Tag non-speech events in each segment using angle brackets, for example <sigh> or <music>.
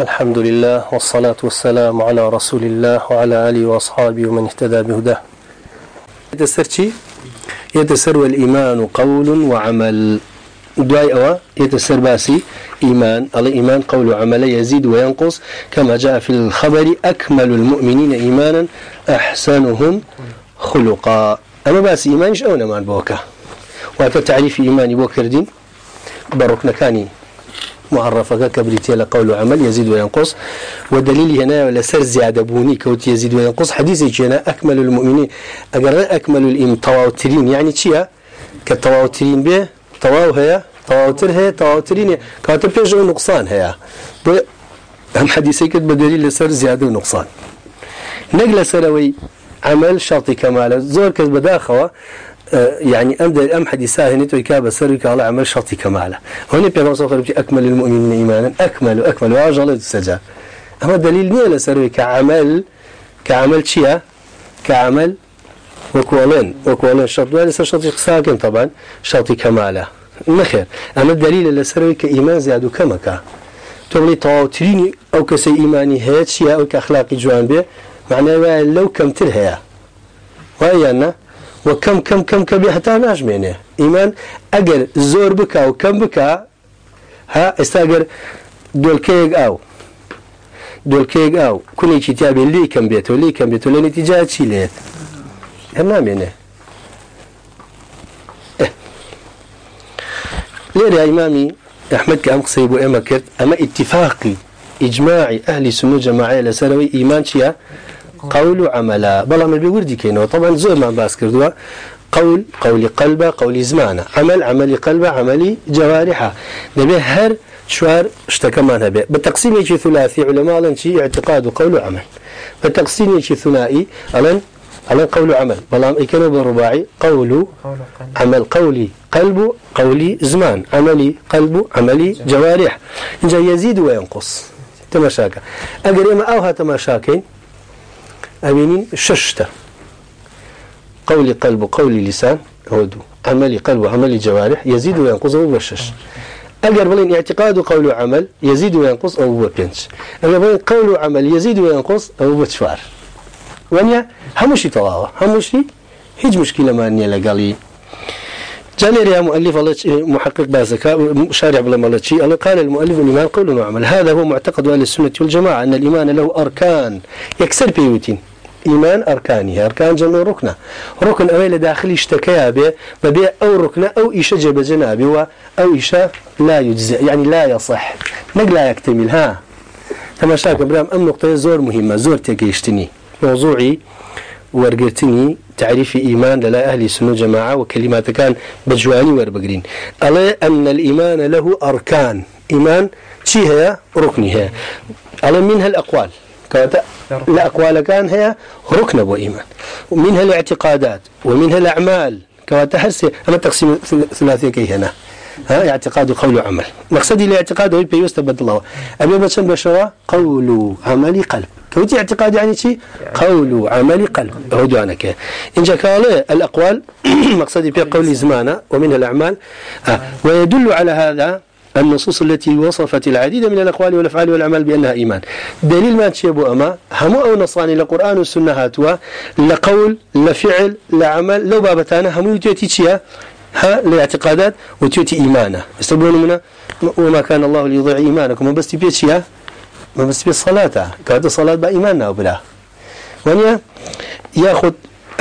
الحمد لله والصلاة والسلام على رسول الله وعلى آله وأصحابه ومن اهتدى بهداه يتسر شيء يتسر الإيمان قول وعمل دعاء أوا يتسر باسي إيمان الإيمان قول وعمل يزيد وينقص كما جاء في الخبر أكمل المؤمنين إيمانا أحسنهم خلقا أما باسي إيمان إيش أونا مان بوكا وتتعريف إيماني بوكردين بركنا كاني معرفك كبريتي لقول وعمل يزيد وينقص. والدليل هنا لسر زيادة بوني، كوت يزيد وينقص. حديث هنا أكمل المؤمنين. أقرأ، أكمل الإيم طواوترين يعني تشيا كالطواوترين به طواو هي طواوتر هي طواوترين كاتب فيش نقصان هي هم حديثي كتب دليل لسر زيادة ونقصان. نقل سروي، عمل شرطي كمال زور كذب داخوة يعني ام ده ام حديثه هنا سرك على عمل شرطي كماله هنا بيبقى صفر اكمل المؤمنين ايمانا اكمل اكمل واجل السجا اما دليل نيل سرك عمل كعمل شيا كعمل وكولين وكولين شرط ولا شرط ساكن طبعا شرطي كماله نخير اما الدليل اللي سرك ايمان زاد كما كا تقولي طاوتريني او كسي ايماني هيك شيا او كاخلاقي جوان به معناه لو كم تلها وهي وكم كم كم كم حتى ناش منه إيمان أجر زور بكا وكم بكا ها استأجر دول كيج أو دول كيج أو كل شيء تابع لي كم بيت ولي كم بيت ولا نتيجة شيء ليه هنا منه إيه. ليه يا إمامي أحمد كأم قصيب وإما كرت أما اتفاقي إجماعي أهل سنة جماعية لسنوي إيمان شيئا قول عملا. بلا ما بيوردي كينو. طبعا زور ما باس كردوا. قول قول قلب قول زمان. عمل عمل قلب عملي جوارحه نبي هر شوار اشتكى ما نبي. بالتقسيم يجي ثلاثي علماء لن شيء اعتقاد وقول وعمل بالتقسيم يجي ثنائي الان الان قول عمل. بلا ما يكونوا بالرباعي. قول عمل. قولي قلب قولي زمان. عملي قلب عملي جوارح. إن يزيد وينقص. تمشاكا أقرأ ما أوها تمشاكين أبينين ششتا. قولي قلب قولي لسان هودو عملي قلب عملي جوارح يزيد وينقص أو بشش أجر بلين اعتقاد قول عمل يزيد وينقص أو ببنش أجر بلين قول عمل يزيد وينقص أو بتشفار ونيا همشي طواوة همشي هيج مشكلة ما أني لقالي. جاني يا مؤلف الله محقق بازكا شارع بلا مالتشي الله قال المؤلف الإيمان قول وعمل هذا هو معتقد أهل السنة والجماعة أن الإيمان له أركان. يكسر بيوتين. إيمان أركانه أركان جمع ركنة. ركن أولا داخل اشتكى به ببيع أو ركنة أو إيشا جب جنابه أو إيشا لا يجزئ، يعني لا يصح. نقل لا يكتمل، ها. كما شاك برام، أم نقطة زور مهمة، زور تكيشتني موضوعي ورقتني تعريف إيمان للا أهل السنة جماعة، وكلمات كان بجواني وربقرين ألا أن الإيمان له أركان. إيمان، شي هي؟ ركنها ألا منها الأقوال الأقوال كان هي ركن أبو إيمان. ومنها الاعتقادات ومنها الأعمال. كواتحس أما تقسيم ثلاثية كي هنا. ها اعتقاد قول وعمل. مقصدي الاعتقاد هو يستبد الله. أبي بسم بشرى قول عملي قلب. كوتي اعتقاد يعني شيء قول عملي قلب. هو دوانك إن جاء الأقوال <clears throat> مقصدي في قول زمانة ومنها الأعمال. ويدل على هذا النصوص التي وصفت العديد من الأقوال والأفعال والأعمال بأنها إيمان. دليل ما تشيبه أما هم أو نصاني لقرآن والسنة هاتوا، لقول، لفعل، لعمل، لو بابتانا هم يتيتي تشيا؟ ها، لاعتقادات وتيتي إيمانا. يستبون منا وما كان الله ليضيع إيمانكم. بس تبيت شيا ما بس تبيت صلاة. كانت الصلاة بإيماننا وبلا ونيا ياخذ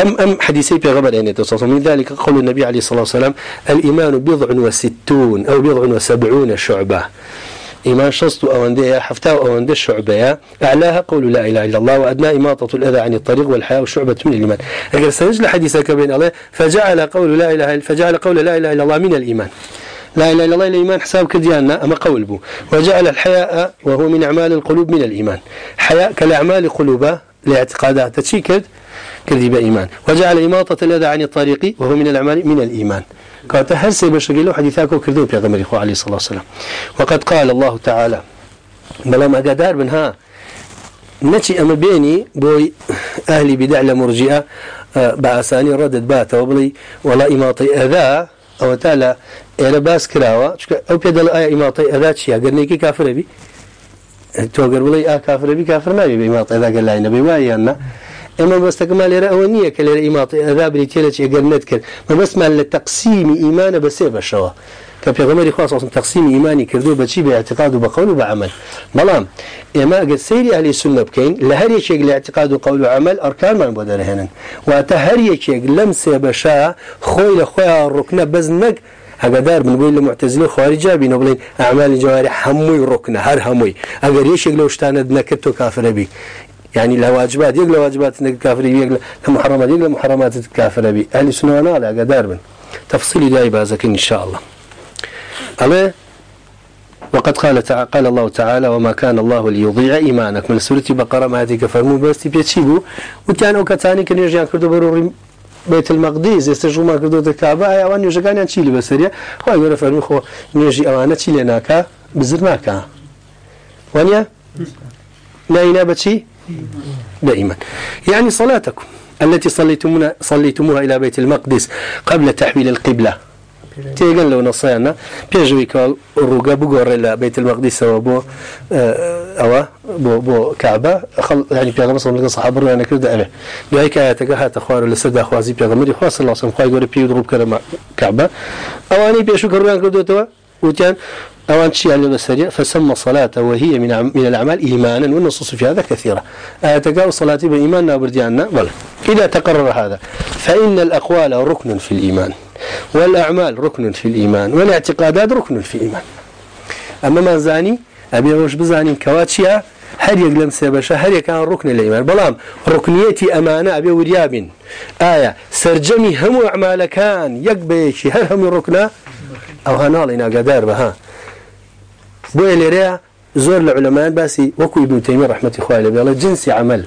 أم أم حديثي في غبر أن من ذلك قول النبي عليه الصلاة والسلام، الإيمان بضع وستون أو بضع وسبعون شعبة. إيمان شصت أو أندية حفتاء أو أندية أعلاها قول لا إله إلا الله وأدنى إماطة الأذى عن الطريق والحياة شعبة من الإيمان. أقل سنجل حديثك بين الله، فجعل قول لا إله فجعل قول لا إله إلا الله من الإيمان. لا إله إلا الله الإيمان حساب كدياننا أما قول بو. وجعل الحياء وهو من أعمال القلوب من الإيمان. حياء كالأعمال قلوبة لاعتقادات تشيكد كذب إيمان. وجعل إماطة الأذى عن الطريق وهو من الأعمال من الإيمان. كانت هسه بشغله حديثاك وكذوب يا غمر إخوة عليه الصلاة والسلام. وقد قال الله تعالى، بلا ما قدار منها نتي أما بيني بوي أهلي بدع لمرجئة بأساني ردد بات وبلي، ولا إماطي أذى أو تالا إلى باس كراوة أو بيدل آية إماطي أذى شيا قرنيكي كافر بي. تۆگەر بڵی ئا کافرەبی کافر ناوی بە ئیماڵ ئەدا گەلای نەبێ وایەنە ئێمە بەستەکەمان لێرە ئەوە نییە کە لێرە ئیماڵی ئەدا بریتێ لە چێگەر نت کرد. مەبەستمان لە تەقسیمی ئیمانە بە سێ بەشەوە کە پێغەمەری خواص تەقسیمی ئیمانی کردو بەچی بە اعتقاد و بەقول و بەعمل بەڵام ئێمە ئەگەر سەیری ئەهلی سنە بکەین لە هەر یەکێک لە اعتقاد و قول و عمل ئەرکانمان بۆ دەرهێنن واتە هەر یەکێک لەم سێ بەشە خۆی لە خۆیان ڕوکنە بەز نەک ئەگەدار بن بووی لە معتزلی خواری جابی نەبڵین یعنی يعني لو يقل واجبات انك كافر يقل محرمات يقل محرمات كافر بي اهل سنه وانا لا قدار من تفصيل لا يبازك ان شاء الله أما وقد قال تعالى قال الله تعالى وما كان الله ليضيع ايمانك من سوره بقره ما هذه كفرمو بس بيتشيبو وكان او كتاني كان يرجع كردو بروري بيت المقدس يستجو ما كردو الكعبه يا وان يجا كان تشيلي بسريا هو يقول فرمو خو نيجي امانه تشيلي ناكا بزرناكا وانيا؟ لا ينابتشي دائما. يعني صلاتكم التي صليتموها صليتموها الى بيت المقدس قبل تحويل القبله تيغن لو نصينا بيجوي كال روغا بوغور الى بيت المقدس وبو او بو بو كعبه خل يعني بيغمر صلى الله عليه وسلم صحابه انا كده له بهيك اياتك هات اخوار لسد اخوازي بيغمر خاص الله صلى الله عليه وسلم. خواهي خاي بيو دروب ضرب كعبه اواني بيشو كروان كدو تو وكان أوان شيء على السريع فسمى صلاة وهي من من الأعمال إيمانا، والنصوص في هذا كثيرة. أتقال صلاة بإيماننا وبردياننا بل إذا تقرر هذا، فإن الأقوال ركن في الإيمان، والأعمال ركن في الإيمان، والاعتقادات ركن في الإيمان. أما ما زاني، أبي روش بزاني كواتشيا هل يقلم سيبشا هل يكان ركن الإيمان. بلام، ركنيتي أمانة أبي ورياب آية، سرجمي هم أعمال كان يقبيشي هل هم ركنا أو هنالنا قدار بها. بو ليريا زور العلماء باسي وكو ابن تيميه رحمه الله عليه جنسي عمل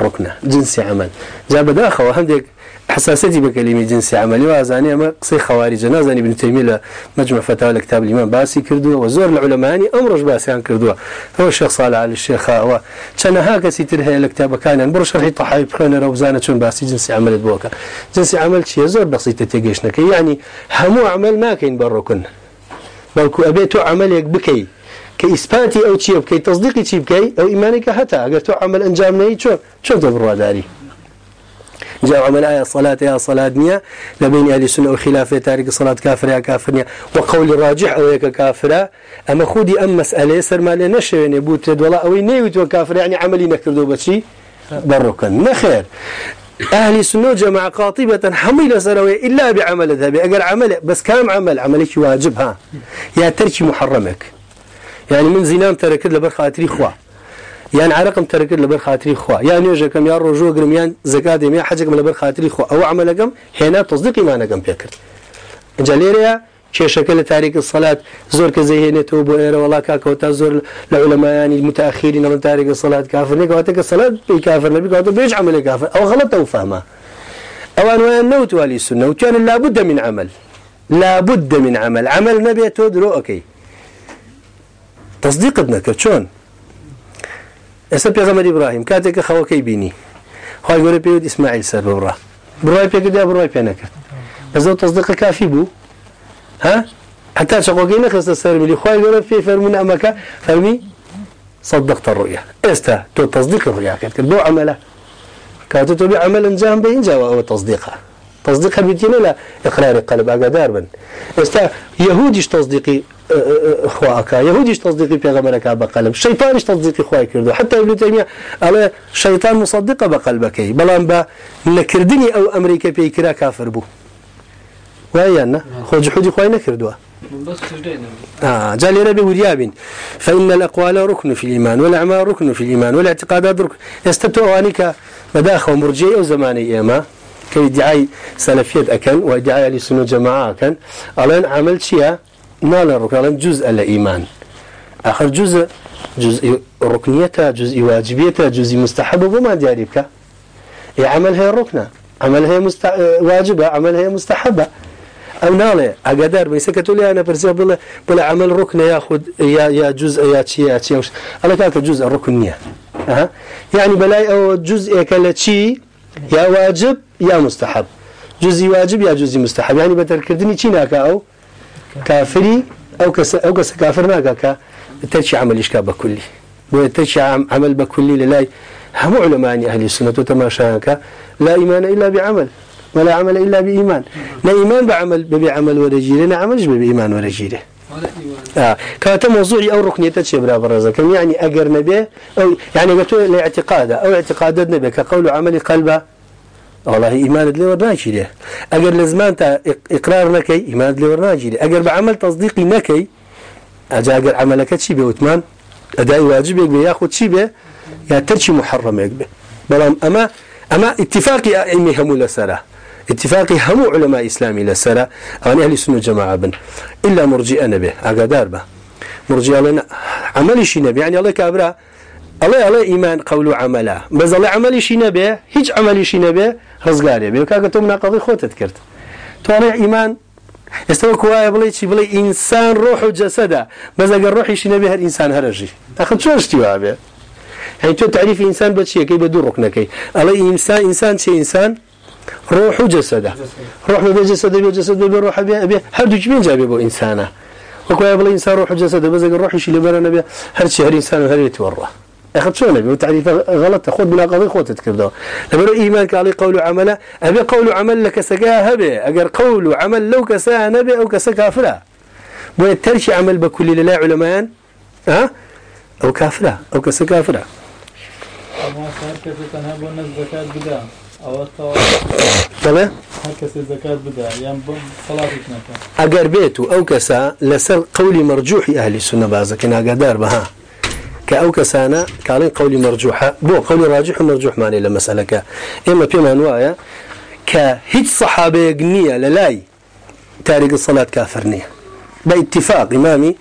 ركنه جنسي عمل. جاب داخل وهندك حساسيتي بكلمه جنسي عمل وازاني ما قصي خوارج نازني ابن تيميه مجمع فتاوى الكتاب الامام باسي كردو وزور العلماء يعني امرج باسي عن كردو هو الشيخ صالح علي الشيخ هو كان هاك سيتر هي الكتاب كان برش شرح طحايب خير روزانه شون باسي جنسي عمل بوكا جنسي عمل شيء زور بسيطه تيجيشنك يعني همو عمل ما كاين بالركن بلكو ابيتو عملك بكي كإثباتي أو شيء كي تصديقي شيء كي أو إيمانك حتى أقدر تعمل أنجام نهي شو شو تبرر داري جاء عمل آية صلاة يا صلاة نية لبين أهل السنة وخلافة تارك صلاة كافر يا كافر نية وقول راجح أو يك كافرة أما خودي أم مسألة سر ما لنا شيء يعني بوت ولا أو نيوت وكافر يعني یعنی عملي نكردو بشي بركن نخير أهل السنة جماعة قاطبة حميلة سروية إلا بعمل ذهبي. أقل عمل، بس كام عمل؟ عملك واجبها يا تركي محرمك. يعني من زنان تركت لبر خاطري خوا. يعني عرقم تركت لبر خاطري خوا. يعني يجكم يا رجو قرم يعني زكاة يا حجكم لبر خاطري خوا. أو عملكم هنا تصديقي ما نقم بيكر جاليريا شيء شكل تاريخ الصلاة زور كزيه نتوب والله كاكا وتزور العلماء يعني المتأخرين من تاريخ الصلاة كافر نيكا واتك الصلاة بكافر نبي قاعدة بيج عمل كافر أو غلط أو فهمه أو أنواع النوت والي السنة وكان لابد من عمل. لابد من عمل. عمل نبي تودرو أوكي تصديق ابنك شلون اسم پیغمبر ابراهيم كاتك خوكي بيني خوي غوري بيود اسماعيل سر برا براي بيك براي بينك بس تصديق كافي بو ها؟ حتى شقوقي نخص السر بلي خوي غوري في فرمون امك فرمي صدقت الرؤيا. استا تو تصديق الرؤيا. كانت بو عمله كانت تو بعمل جام بين جوا او تصديقها. تصديقها بيتنا لا اقرار القلب اقدار بن استا يهوديش تصديقي خواك يهوديش تصديقي بيغمرك بقلب. شيطانيش تصديقي خواي كردو. حتى ابن تيمية على شيطان مصدقة بقلبك بلان با نكردني او امريكا بيكرا كافر بو. وهي خو جحودي خواي نكردوها آه جالي ربي ورياب فإن الأقوال ركن في الإيمان والأعمال ركن في الإيمان والاعتقادات ركن. يستبتوا أنك مداخل مرجئ أو زماني إيما كي دعاي سلفية أكن ودعاي لسنو جماعة أكن. ألين عمل شيئا نال ركن جزء الإيمان. آخر جزء جزء ركنيته جزء واجبيته جزء مستحب. وما دياريبك؟ عمل هي الركنة عمل هي مست... واجبة عمل هي مستحبة. او ناله اقدر بس كتولي انا برزي بلا بلا عمل ركن ياخذ يا يا جزء يا شيء يا شيء انا كان جزء الركنيه ها يعني بلاي او جزء كلتشي يا واجب يا مستحب جزء واجب يا جزء مستحب يعني بتركدني شي ناكا او كافري او كس او كس كافر ناكا ترشي عمل اشكا بكلي ويتشع عمل بكل لله هم علماء أهل السنة وتماشاك لا إيمان إلا بعمل ولا عمل إلا بإيمان. لا إيمان بعمل بعمل ورجيله لا عمل بإيمان ورجيله آه. كانت موضوعي أو ركنية تشبرا برزك يعني أجر نبي؟ أو يعني قلت له اعتقاد أو اعتقاد النبي كقول عمل قلبه. والله إيمان اللي ورناجي له أجر لزمان تا إقرار نكي إيمان اللي ورناجي له أجر بعمل تصديقي نكي أجا أجر عملك تشي بوتمان أداء واجبك بياخد شي به يا ترشي محرم يقبه بلام أما أما اتفاقي أئمي هم لسرة اتفاقي هم علماء إسلامي لسرة أنا أهل السنة جماعة بن. إلا مرجئ نبي أقدار به مرجئ لنا عمل شي نبي يعني الله كابرا یعنی الله الله إيمان قول عملا بس الله عمل شي نبي هيج عمل شي نبي رزقار يبي وكاك تو مناقضي خوت تذكرت تو أنا إيمان استوى كوايا بلي شي بلي إنسان روح وجسد بس أقل روحي شي نبي هر هالإنسان هرجي أخذ شو اشتوا به يعني تو تعريف إنسان بشيء كي بدور ركنا كي الله إنسان إنسان شيء إنسان روح وجسد روح بجسد بجسد بروح بيه بيه هل تجمين جابي بو إنسانه وكوايا بلي إنسان روح وجسد بس أقل روحي شي لبرا نبي هل شي هالإنسان وهل يتورى اخذ شو نبي وتعريف غلط خذ بلا قضيه خذ تذكر ده لما ايمانك علي قول وعمل ابي قول وعمل لك سقاها به اجر قول وعمل لو كسا نبي او كسا كافره ويترشي عمل بكل لا علماء؟ ها؟ او كافره او كسا كافره اما كان تنها بون الزكاه بدا او طلع هكذا الزكاه بدا يعني صلاه اجر بيتو او كسا لسر قولي مرجوح اهل السنه بازك انا قدار بها كأو كسانا كالين قولي مرجوحة بو قولي راجح ومرجوح ماني لمسألة إما بيما نوايا كهج صحابة يقنية للاي تاريخ الصلاة كافرنية باتفاق إمامي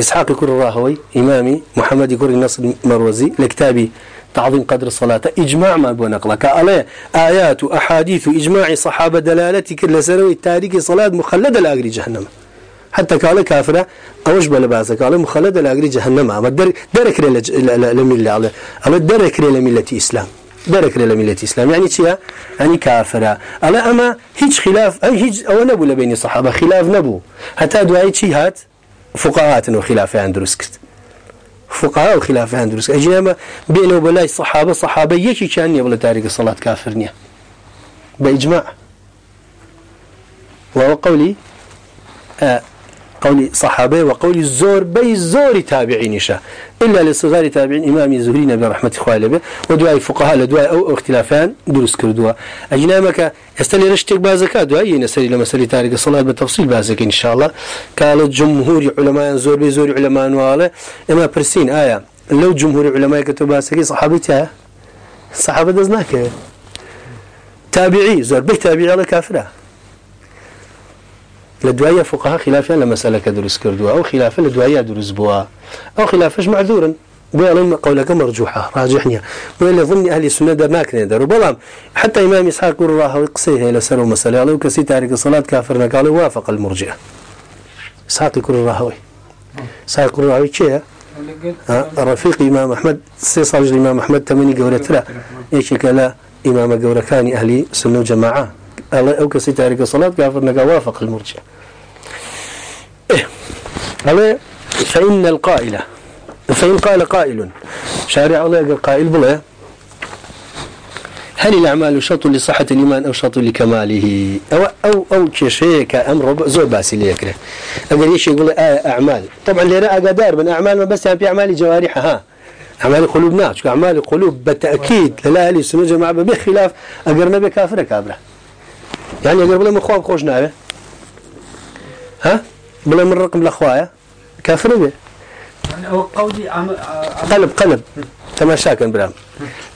إسحاق كر الراهوي إمامي تعظيم قدر الصلاة إجماع ما بو نقلة كألي آيات وأحاديث وإجماع صحابة دلالتي كل سنوي تاريخ الصلاة مخلدة لأجري جهنم. حتى قال كافره اوش بلا باس قال مخلد لاجري جهنم. ما در درك لمله على على درك لمله الاسلام درك لمله الاسلام يعني یعنی شيء يعني یعنی كافره الا اما هيج خلاف اي هيج او نبو بين الصحابه خلاف نبو. حتى دعاي شي هات؟ فقهاء وخلاف اندرسكت فقهاء وخلاف اندرسك اجنما بينه وبين الصحابه صحابه يشي كان يبل تاريخ الصلاه كافرنيه باجماع وهو قولي آه قول صحابه وقول الزور بي الزور تابعين شاء إلا لصغار تابعين إمام الزهرين برحمة خوالبه ودعاء فقهاء لدعاء أو اختلافان دروس كردوا. أجنامك يستلي رشتك بازكا. دعاء ينسلي لما سلي تاريخ الصلاة بالتفصيل بازك إن شاء الله. قال جمهور علماء زور بي زور علماء نواله. إما برسين آية. لو جمهور علماء كتب بازكي صحابتها صحابة دزناك. تابعي زور بي تابعي على كافره لدوايا فقهاء خلافا لمسألة كدرس كردوا أو خلافا لدوايا درس بوا أو خلافش معذورا. بيعلم قولك مرجوحة، راجحني. وإلا ظن أهل السنة در ناكن در وبلام حتى إمام إسحاق الله ويقصيه إلى سر مسألة لو كسي تارك الصلاة كافرنا. قالوا وافق المرجئة إسحاق يقول الراهوي إسحاق يقول الراهوي كيه رفيق إمام أحمد سيصال الإمام أحمد تمني قولة ترى. إيش كلا إمام قولة كان أهل سنة جماعة او كسي تارك الصلاة كافر نقا وافق المرجع. إيه. هذا فإن القائلة، فإن قال قائل. شارع الله يقول قائل بلا. هل الأعمال شرط لصحة الإيمان أو شرط لكماله؟ أو أو أو كشيء كأمر زور باسي ليكره أقول إيش يقول أعمال. طبعا اللي رأى قدار من أعمال، ما بس في أعمال جوارحها. أعمال القلوب ناس أعمال القلوب بالتأكيد. لا أهل السنة جماعة بخلاف. أقرنا بكافرة كابرة يعني اگر بلا مخواب خوش نابه ها بلا من رقم الاخوايا كافر به قولي قلب قلب تماشاكا برام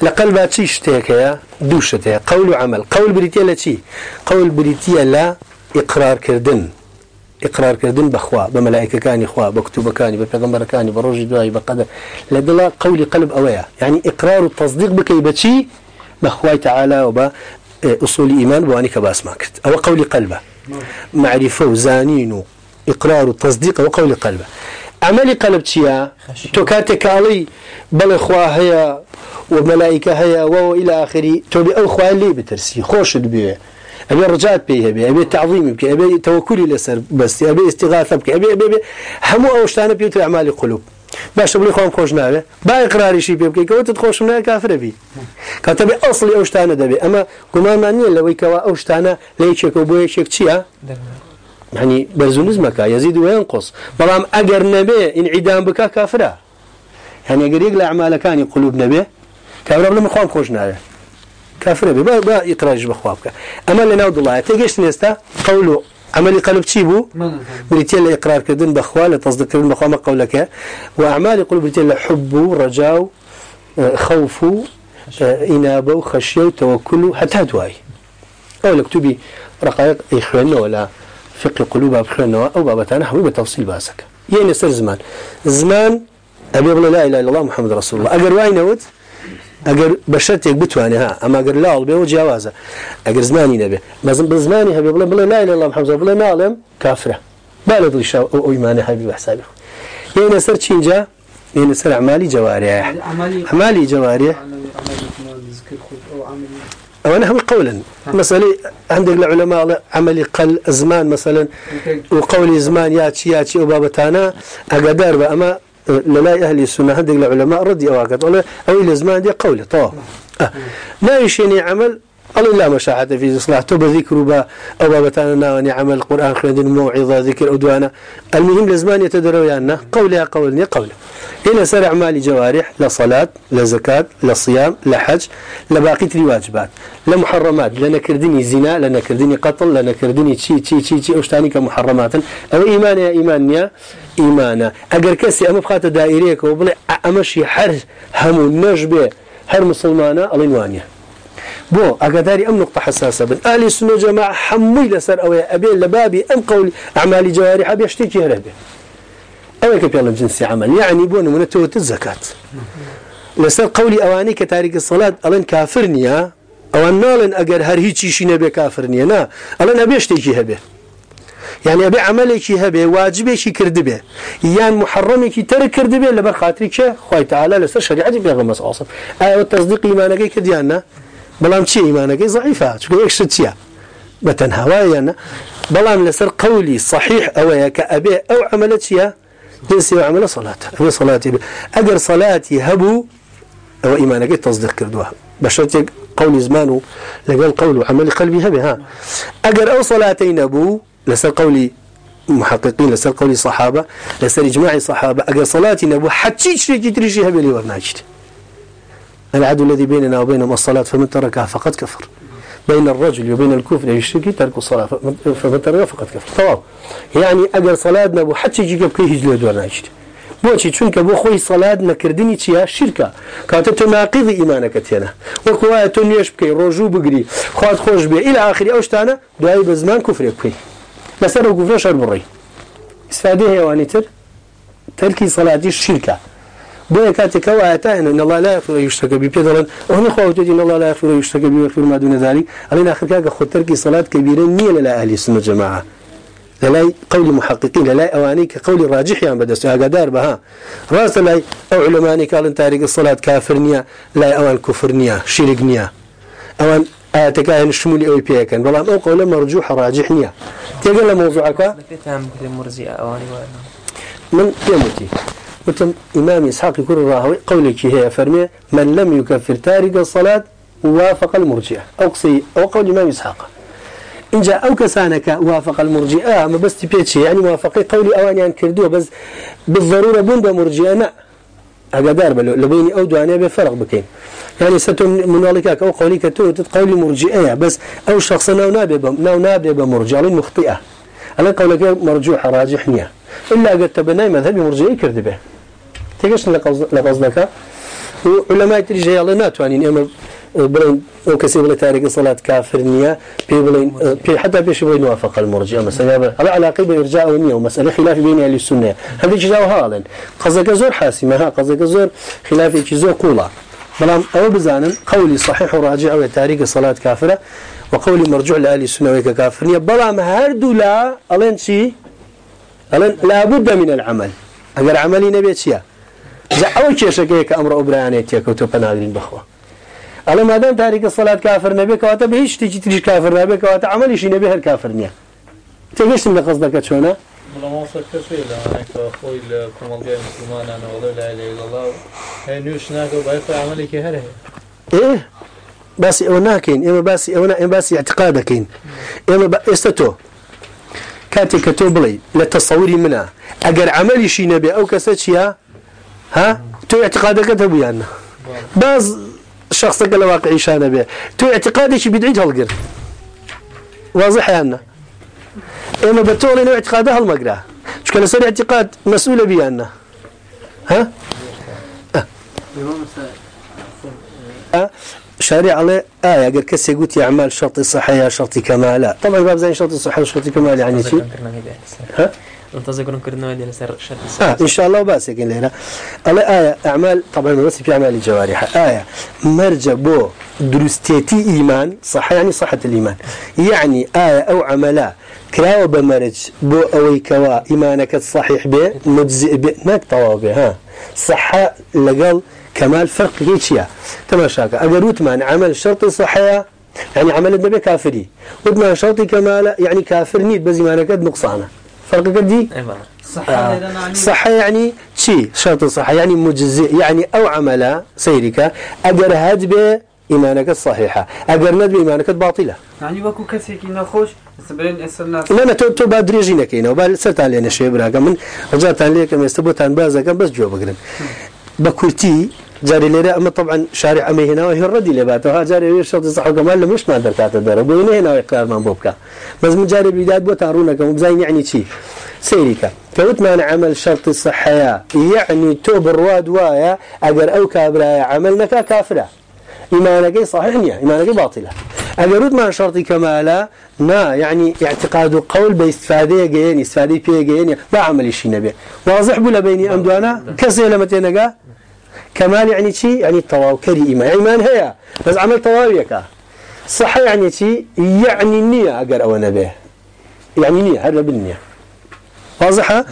لقلب تشي شتيك يا دوشته قول وعمل قول بريتيا لا تشي قول بريتيا لا اقرار كردن اقرار كردن بخوا بملائكه كان اخوا بكتب كان بپیغمبر كان بروج دعاء بقدر لدلا قول قلب اويا يعني اقرار التصديق بكي بتشي بخوا تعالى وب اصول ايمان بواني كباس ماكت او قول قلبه. معرفه وزانين اقرار التصديق او قول قلبه. عمل قلب تشيا تو كاتك علي بل اخوا هي وملائكه هي و الى اخره تو بي اخوا اللي بترسي. خوش بيه ابي رجات بيه ابي ابي تعظيم بك. ابي توكلي لسر بس. ابي استغاثه بك. ابي ابي همو اوشتانه بيوت اعمال القلوب باش بڵی خۆم خۆش ناوێ با اقراری قراریشی پێ بکەی کەوتت خۆشم نای کافرە بی کاتە بێ ئەسڵی ئەو شتانە دەبێ ئەمە گومانمان نییە لەوەی کەەوە ئەو شتانە لە یەکێکەوە بۆ یەکێک چییە؟ يعني برزونزمك يزيد وينقص بلام اگر نبي انعدام بك كافرة يعني اگر يقل اعمال كان قلوب نبي كافرة بلا مخوام خوش ناوي كافرة بي با, با يتراجع بخوابك اما اللي نود الله تيجيش نستا قولوا عملي قلب تشيبو بريتي لا اقرار كدن بخوال تصدق كدن بخوام قولك واعمال قلوب بريتي لا حب رجاء خوف انابه خشيه توكل حتى دواي او لكتبي رقائق اخواننا ولا فقه قلوب بخيرنا أو بابتنا حبيب بتفصيل باسك يعني سر زمان. زمان أبي الله لا إله إلا الله محمد رسول الله. أجر واي نود أجر بشرتك بتواني ها أما أجر لا ألبي وجوازة أجر زماني نبي ما زم بزماني حبيب الله لا إله إلا الله محمد رسول الله نعلم كافرة بالغ الشاو أو إيماني حبيب حسابي يعني سر تشينجا يعني سر أعمالي جوارح أعمالي جوارح أو أنا هم قولا مثلا عندك العلماء عملي قل زمان مثلا وقولي زمان ياتي ياتي وبابتانا أقدر بأما لا أهل السنة عندك العلماء رضي أو أقدر ولا أو إلى زمان دي قولي طوى لا يشيني عمل الله لا مشاعة في إصلاح. توب ذكر با، أو بابتانا ناواني عمل القرآن خلال موعظة ذكر أدوانا المهم لزمان يتدروا يعني قولها قولني قوله هنا سر أعمال جوارح لصلاة لزكاة لصيام لحج لباقي الواجبات لمحرمات لنا كردني زنا لنا كردني قتل لنا كردني شي شي شي شي، أشتاني كمحرمات. أو إيمان يا إيمان يا إيمانا. أجر كسي أما بخات دائريك وبلع أمشي حر هم النجبة هر مسلمانا الإنوانيا بو أقداري أم نقطة حساسة بن. أهل السنة جماعة حمي لسر أو أبي لبابي أم قول أعمال جوارح أبي أشتكي هربه أو يكفي الله جنسي عمل. يعني بون من توت الزكاة لسر قولي أواني كتاريك الصلاة ألن كافرنيا أو النالن أجر هر هيك شيء نبي كافرنيا نا ألن أبي أشتكي هبه يعني أبي عملك هبه واجبك كردبه يعني محرمك ترك كردبه لبر خاطرك خوي تعالى لسر شريعة بيغمس أصلا أي التصديق إيمانك كديانا بلام شيء إيمانك ضعيفة شو يكشف تيا بتنها ويانا بلام لسر قولي صحيح أو كأبي أو عملت يا جنسي عمل صلاة أبي صلاتي أجر صلاتي هبو أو إيمانك تصديق كردوها بشرتك قولي زمانه لقال قول عمل قلبي هبي ها. أجر أو صلاتين أبو لسر قولي محققين لسر قولي صحابة لسر إجماعي صحابة أجر صلاتي نبو حتى شيء تريشي هبي لي ورناجت العدو الذي بيننا وبينهم الصلاة، فمن تركها فقد كفر. بين الرجل وبين الكفر يشتكي ترك الصلاة، فمن تركها فقد كفر. طواب يعني أجر صلاة نبو حتى يجي كي هجلة ورناجت بوشي چونك بو خوي صلاة نكردني تيا شركة. كانت تناقض إيمانك تينا وكوايا تنيش بكي، روجو بقري خوات خوش بي. إلى آخر أوشتانا، دعي بزمان كفر يبكي بس كفر شر بري استفاده هيواني تر، تركي صلاة الشركة بو كاتك وآتا إن الله لا يغفر يشتكى بي بيدرن وهنا خوات إن الله لا يغفر يشتكى بي ويغفر ما دون ذلك علينا آخر كاك خد تركي صلاة كبيرة نية للا أهل السنة جماعة لا قول محققين لا أواني كقول راجح يعني بدس أقدار بها راس لا أو علماني قال تاريخ الصلاة كافرنيا لا أوان كفرنيا شركنيا أوان آتك أهل الشمول أو بيكن بلا أو قول مرجوح راجح نيا تقول موضوعك من يمتي وتم إمام إسحاق يقول الراهوي قولك هي فرمي من لم يكفر تارك الصلاة وافق المرجئة. أو قصي، أو قول إمام إسحاق. إن جاء أو كسانك وافق المرجئة ما بس تبيتشي يعني موافقي، قولي أواني أن كردوه بس بالضرورة بون بمرجئة نا أقدار بلو لبيني أو دواني بفرق بكين. يعني ستم منالكاك أو قولي كتو تتقولي مرجئة بس أو شخص ناو نابي ناو نابي بمرجئة مخطئة أنا قولك مرجوحة راجحنية إلا قد تبناي مذهبي مرجئة كرد به. تيجيش لقصدك؟ وعلماء تريجي يلا ناتوانين إما بلين او كسي بلا تاريخ الصلاه كافر نيه بي بلين بي حتى بيش بلين وافق المرجئه مثلا. على علاقه بارجاء ونيه ومساله خلاف بين اهل السنه هذا جزاء هذا؟ قصدك زور حاسمه ها، قصدك زور خلاف جزاء قولا بلام او بزانن قولي صحيح وراجع او تاريخ الصلاه كافره وقولي مرجوع لاهل السنه وكافر نيه بلام هردو لا الين شي؟ الين لا بد من العمل. اگر عملي نبي شيء جاء او كيشك امر ابرانيتك وتبنادين بخوه على ما دام تاريخ الصلاة كافر نبي كواتا بهيش تيجي تريش كافر نبي كواتا عمل شي نبي هر كافر نيا تيجيش من قصدك شونا بلا ما وصلت كثير أنا كأخوي لكومالجاي مسلمان أنا والله لا إله إلا الله هاي نيوش ناقو بايقى عملي كهره ايه بس اونا كاين اما بس اونا اما بس اعتقاد كاين اما ب... استتو كاتي كتب لي لتصوري منها اگر عملي شي نبي او كساتشيا ها؟ تو اعتقادك تبو يعني بس شخص قال واقعي شان به تو اعتقادي شي بدعي تلقر واضح يا أنا اما بتولي نوع اعتقادها المقرا شو كان سر اعتقاد مسؤول بيانا ها؟ شارع عليه آية قال كسي قلت أعمال شرط صحية شرط كمالا طبعا باب زين شرط صحية شرط كمال يعني شيء ها؟ انتظر كرنا دي لسر شرط آه إن شاء الله بس يقول لنا. الله آية أعمال طبعا بس في أعمال الجوارح. آية مرجع بو درستيتي إيمان صح يعني صحة الإيمان. يعني آية أو عملا كراو بمرج بو أوي كوا إيمانك الصحيح به مجزئ به ناك طوابه ها. صحة لقل كمال فرق هيك تماشاك. اگر وتمان عمل شرط صحية يعني عمل النبي كافري. وتمان شرط كمال يعني كافر نيت بزمانك نقصانه. فرق قدي صحة يعني شي؟ شرط صحة يعني مجزئ يعني او عمل سيرك. اگر هاد به ايمانك الصحيحة اگر ند بايمانك الباطلة. يعني وكو كسيكي نخوش سبرين اسرنا لا لا تو تو كينا وبعد سرتان لنا شيء براك من رجعتان ليك ما يستبوتان بازا كان بس جواب قرن. بكرتي جاري ليرا اما طبعا شارع امي هنا وهي الردي اللي بعتها جاري يرشد صح وكمال مش ما دركات الدرب. وين هنا اقرار من بوبكا؟ بس من جاري بدايات بو تارونك وبزين يعني شي. سيريكا. كوت ما عمل شرط الصحية يعني توب الرواد وايا. اگر او كابرا عملنك كافرة. ايمانك صحيح نيا. ايمانك باطلة. اگر ما شرط كمالا. نا يعني اعتقاد قول باستفاده جيني استفاده بيه جيني ما عمل شي نبي. واضح بلا بيني امدوانا كسي لما تنقى كمال يعني شيء يعني طواو كري إيمان. إيمان هي. بس عمل طواويك صح يعني شيء يعني النية أقر أو نبيه يعني نية هذا بالنية واضحة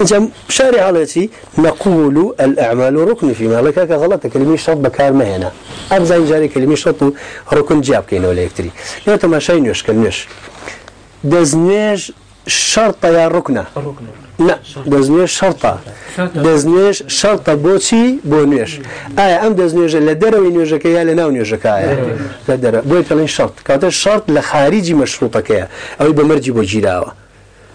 إنت شارع على شيء نقول الأعمال ركن فيما لك غلط كلمة شرط بكار ما هنا. أبزين جاري كلمة شرط ركن جاب كينو ولا يكتري يعني ما شيء يشكل مش دزنيش شرط يا ركنه الركن لا دزنيش شرطة دزنيش شرطة بوشي بونيش آية أم دزنيش لدروي نيوجك يا لناو نيوجك آية لدرو بوي بلين شرط كاوتا الشرط لخارجي مشروطة كيا أو بمرجي بوجيراوا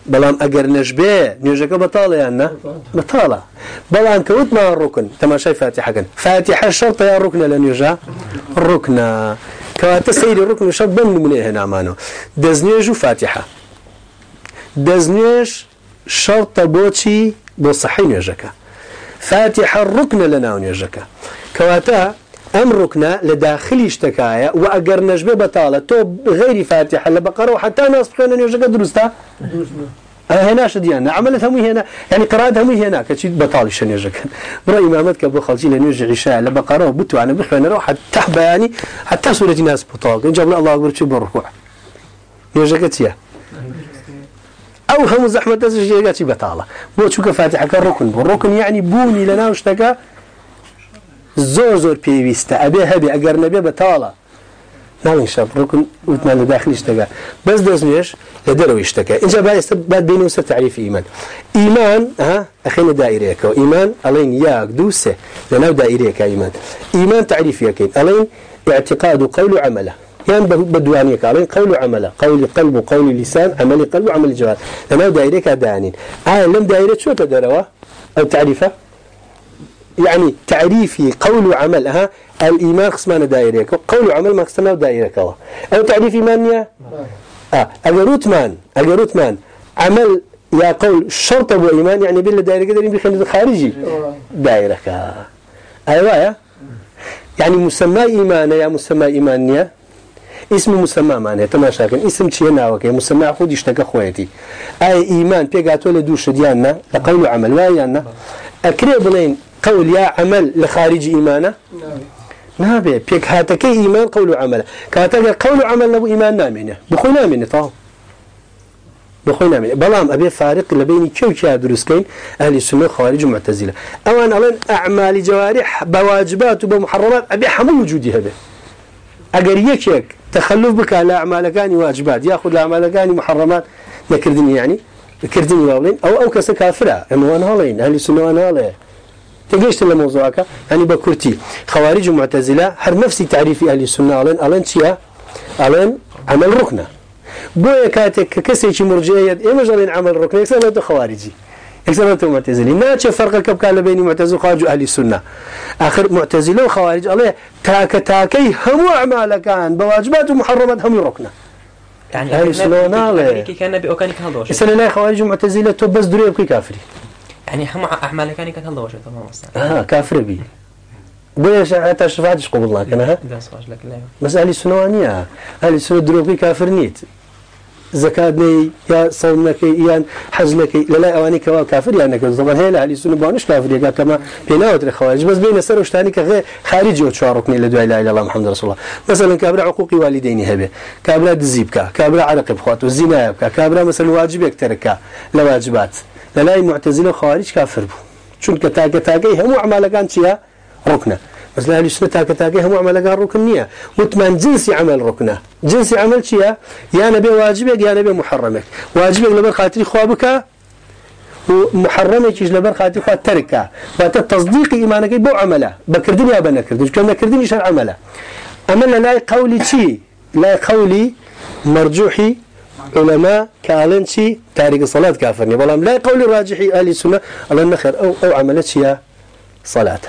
بلام اگر نجبه نيوجك بطالة يعني بطالة بلام كوت ما الركن تما شاي فاتحة كان فاتحة الشرطة يا الركن لنيوجا الركن كواتا سيري الركن شرط بن من هنا مانو دزنيجو فاتحة دزنيش شرط بوشي بو صحي نيوجك فاتحة الركن لنا نيوجك كواتا ام ركن لداخل اشتكايا واگر نجبه بطالة تو غير فاتحة لبقرة وحتى ناس بخينا نيوجك درستا هنا شديانا عملت همي هنا يعني قراءة همي هنا كتشي بطالي شن يوجك برا إمامتك أبو خلجي لن يرجع عشاء لبقرة وبتو أنا بخينا روح حتى يعني حتى سورة ناس بطاق إن جابنا الله أكبر شو بالركوع نيوجك تيا او هم زحمه تسجيلات بطاله بو تشوك فاتحه كركن بالركن يعني بوني لنا واشتكى زور زور بيويستا ابي هبي اگر نبي بطاله نعم ان شاء الله. ركن وثمان داخل اشتكى بس دوز ليش؟ يدروا يشتكى. ان جاب بعد بيني وسط تعريف ايمان ايمان ها؟ اخينا دائره كو. ايمان الين ياك دوسه لنا دائره كايمان ايمان تعريف يا الين اعتقاد قول عمله. يعني بدوانية قالين قول عمل قول قلب، قول لسان، عمل قلب، عمل جوار لما دائرة كدانين آه، لم دائرة شو تدروا أو تعريفة يعني تعريفي، قول عمل. ها الإيمان قسمان دائرة قول عمل ما قسمنا دائرة كوا أو تعريف إيمانية آه أجروت مان عمل يا قول شرط أبو إيمان، يعني بالله دائرة كده بيخلي خارجي دائرة كا أيوة يعني مسمى إيمان يا، مسمى إيمانية. اسم مسمى معناه تماشا كان اسم شيء ناوك مسمى خود يشتكى خويتي اي ايمان بيغاتو لدو شديانا لقول عمل. وايانا اكري بلين قول يا عمل لخارج ايمانه نابي بيك هاتك ايمان قول عمل. كاتك قول عمل لو ايمان نامنه بخونا منه طاو بخونا منه بلام ابي فارق لبين كيو كيا دروسكين اهل السنه خوارج ومعتزله اوان الان اعمال جوارح بواجبات وبمحرمات ابي حمل وجودي هذا اگر يكيك تخلف بك على اعمال كان واجبات ياخذ الاعمال محرمات نكردني يعني یعنی كردني واولين او او كسا كافرة اما وانا هالين اهل السنة وانا هالين تقيشت الموضوعك يعني یعنی بكرتي خوارج معتزلة هر نفسي تعريف اهل السنة الين الين شيا الين عمل ركنه بويا كاتك كسيتي مرجئية ايما جالين عمل ركنه يكسر خوارجي يكسر لو معتزلي ناتش فرق الكبكال بين معتزل وخارج اهل السنة. اخر معتزله وخوارج الله تاك تاكي هم اعمال كان بواجبات ومحرمات هم ركنه يعني أهل السنة نالي. كان نبي وكان كان دوش السنة لا خوارج معتزله تو بس دري بكي كافري. يعني هم اعمال كان كان دوش تمام اه كافر بي. بويا حتى شفاعتش قبل الله كان ها لا. بس اهل السنه وانيا. اهل السنه دري بكي كافر نيت. زكاة ني يا صوم لك يا حج لك لا لا اواني كوا كافر يعني كذا طبعا هي اهل السنه بانش كافر يا كما بيناوت الخوارج بس بين سر وشتاني كغير خارجي وتشاركني لا اله الا الله محمد رسول الله. مثلا كابر عقوق والديني هبه كابر دزيبك كابر عرق بخوات والزنا يبكى كابر مثلا واجب يكترك لا واجبات. لا لا معتزله خوارج كافر بو چونك تاك تاكي هم اعمال كان شيا ركنه بس لا السنه تاك تاكي هم عمل كان ركنيه وثمان جنسي عمل ركنه جنسي عمل شيا؟ يا نبي واجبك، يا نبي محرمك. واجبك لبر خاطري خوابك ومحرمك لبر خاطري خواب تركه وتصديق ايمانك بو عمله بكردني يا بنكردني كما كردني شر عمله اما لا قولي شي؟ لا قولي مرجوحي علماء كالن شي تارك الصلاه كافرني. والله لا قولي راجحي اهل السنه الله نخر او او عملت شي صلاه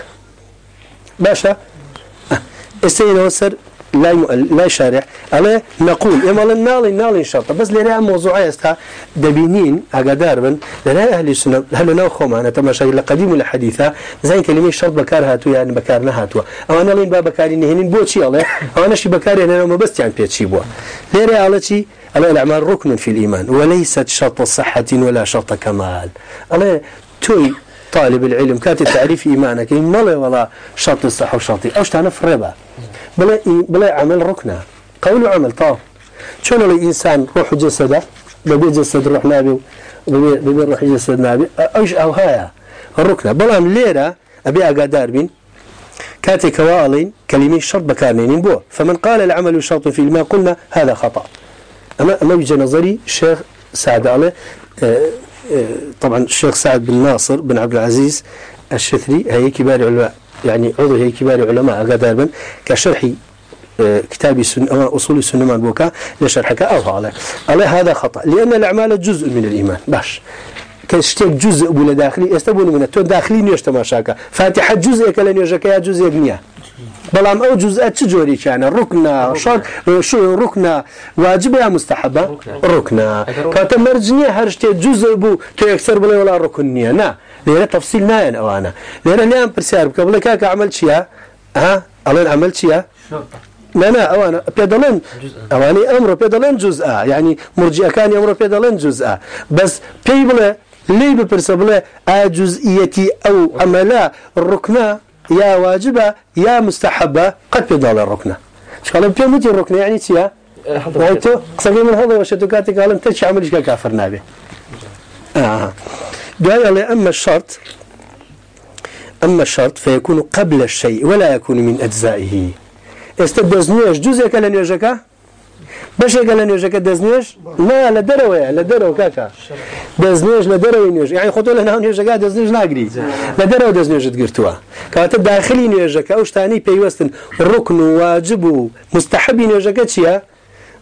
باشا. استين وسر لا يم... لا شارع على نقول اما النال نال شرط بس لنا موضوع استا. دبينين اقدار من لنا اهل السنه هل نو خو معنا تماشى القديم ولا حديثه زين كلمه شرط بكار هاتو يعني بكار نهاتو او انا لين باب بكاري نهين بوشي الله. او انا شي بكاري انا ما بس يعني بيتشي بوا. لنا على شي؟ على الاعمال ركن في الايمان وليست شرط صحه ولا شرط كمال. على توي طالب العلم كانت تعريف ايمانك ملا ولا شرط الصحه وشرطي اوش تعرف ربا بلا بلا عمل ركنه قول عمل طاف شلون الانسان روح جسده ببي جسد روح نابي ببي روح جسد نابي ايش او هايا الركنه بلا ليره ابي اقدار بين كاتي كوالين كلمه شرط بكارنين بو. فمن قال العمل شرط في ما قلنا هذا خطا. اما اما نظري الشيخ سعد عليه طبعا الشيخ سعد بن ناصر بن عبد العزيز الشثري، هي كبار علماء، يعني عضو هي كبار علماء غداربا كشرح كتاب السنة أصول السنة من بوكا لشرحك أو على على هذا خطأ، لأن الأعمال جزء من الإيمان، باش. كشتك جزء بولا داخلي، يستبون من التو داخلي نيوش تماشاك. فاتحة جزء، كلا نيوشك، يا جزء يبنيها بلام او جزء تجوري كان ركنا شرط شو ركنا واجب يا مستحبه؟ ركنا كانت مرجنيه هرشت جزء بو تكسر بلا ولا ركنيه نا لان تفصيل او انا لان نعم برسار قبل كاك عملت شيء ها؟ الله عملت شيء لا لا او انا بيدلن اواني امر بيدلن جزء يعني مرجئه كان امر بيدلن جزء بس بيبله ليه ببرسبله جزئيتي او عملا الركنه يا واجبة يا مستحبة قد بدال الركنة. قالوا بيمتي الركنة يعني تيا رايتو قصدي من هذا وشتوكاتي قالوا انت شو عملش كافر نابي. اه قال لي اما الشرط اما الشرط فيكون قبل الشيء ولا يكون من اجزائه استدزنيش جزء كلن يجكا باش قال يجكا دزنيش لا لا دروي لا درو كاكا دزنيش لا دروي نيش يعني خطو لنا يجكا دزنيش ناقري. لا درو دزنيش تقرتوا كانت داخلي يجكا اوش ثاني بيوستن ركن واجب، مستحب يجكا تشيا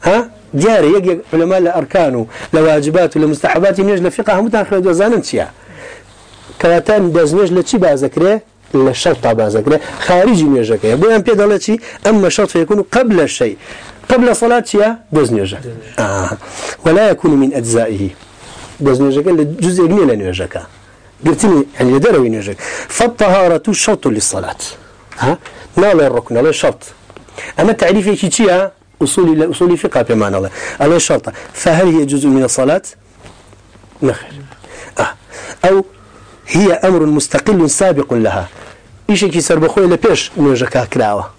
ها؟ دياري يجي علماء الاركان لواجبات ولا مستحبات ينج لفقه متاخر دوزان تشيا. كاتن دزنيش لتشي بازكري للشرط بازكري خارجي يجكا بيان بيدالتي اما الشرط فيكون قبل الشيء. قبل صلاة يا دزنيجا آه. ولا يكون من أجزائه. دزنيجا الجزء جميل نيجا قلتني يعني لدروي نيجا فالطهارة شرط للصلاة. ها؟ نال الركن لا شرط. أما تعريف شيء شيء أصولي أصولي فقه بمعنى الله. على شرط. فهل هي جزء من الصلاة؟ نخير آه. أو هي أمر مستقل سابق لها. إيش كي سربخوي لبيش نيجا كراوة.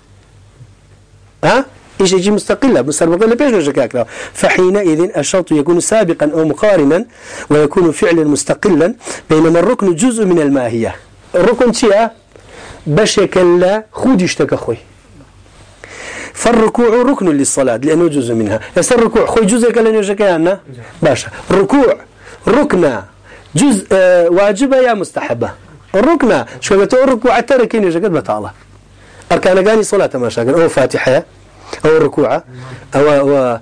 ها؟ ايش يجي مستقلة مسبقا لبيش وجكاكرا فحينئذ الشرط يكون سابقا او مقارنا ويكون فعلا مستقلا بينما الركن جزء من الماهية. الركن شيء؟ بشكل لا خود اشتكى خوي فالركوع ركن للصلاة لأنه جزء منها. يس الركوع خوي جزء كلا يجكا باشا. ركوع ركنة جزء واجبة يا مستحبة. الركنة شو قلت؟ الركوع تركين شو قد بتعالى. أركان قاني صلاة ما شاكر. أو فاتحة. أو الركوع أو, أو آه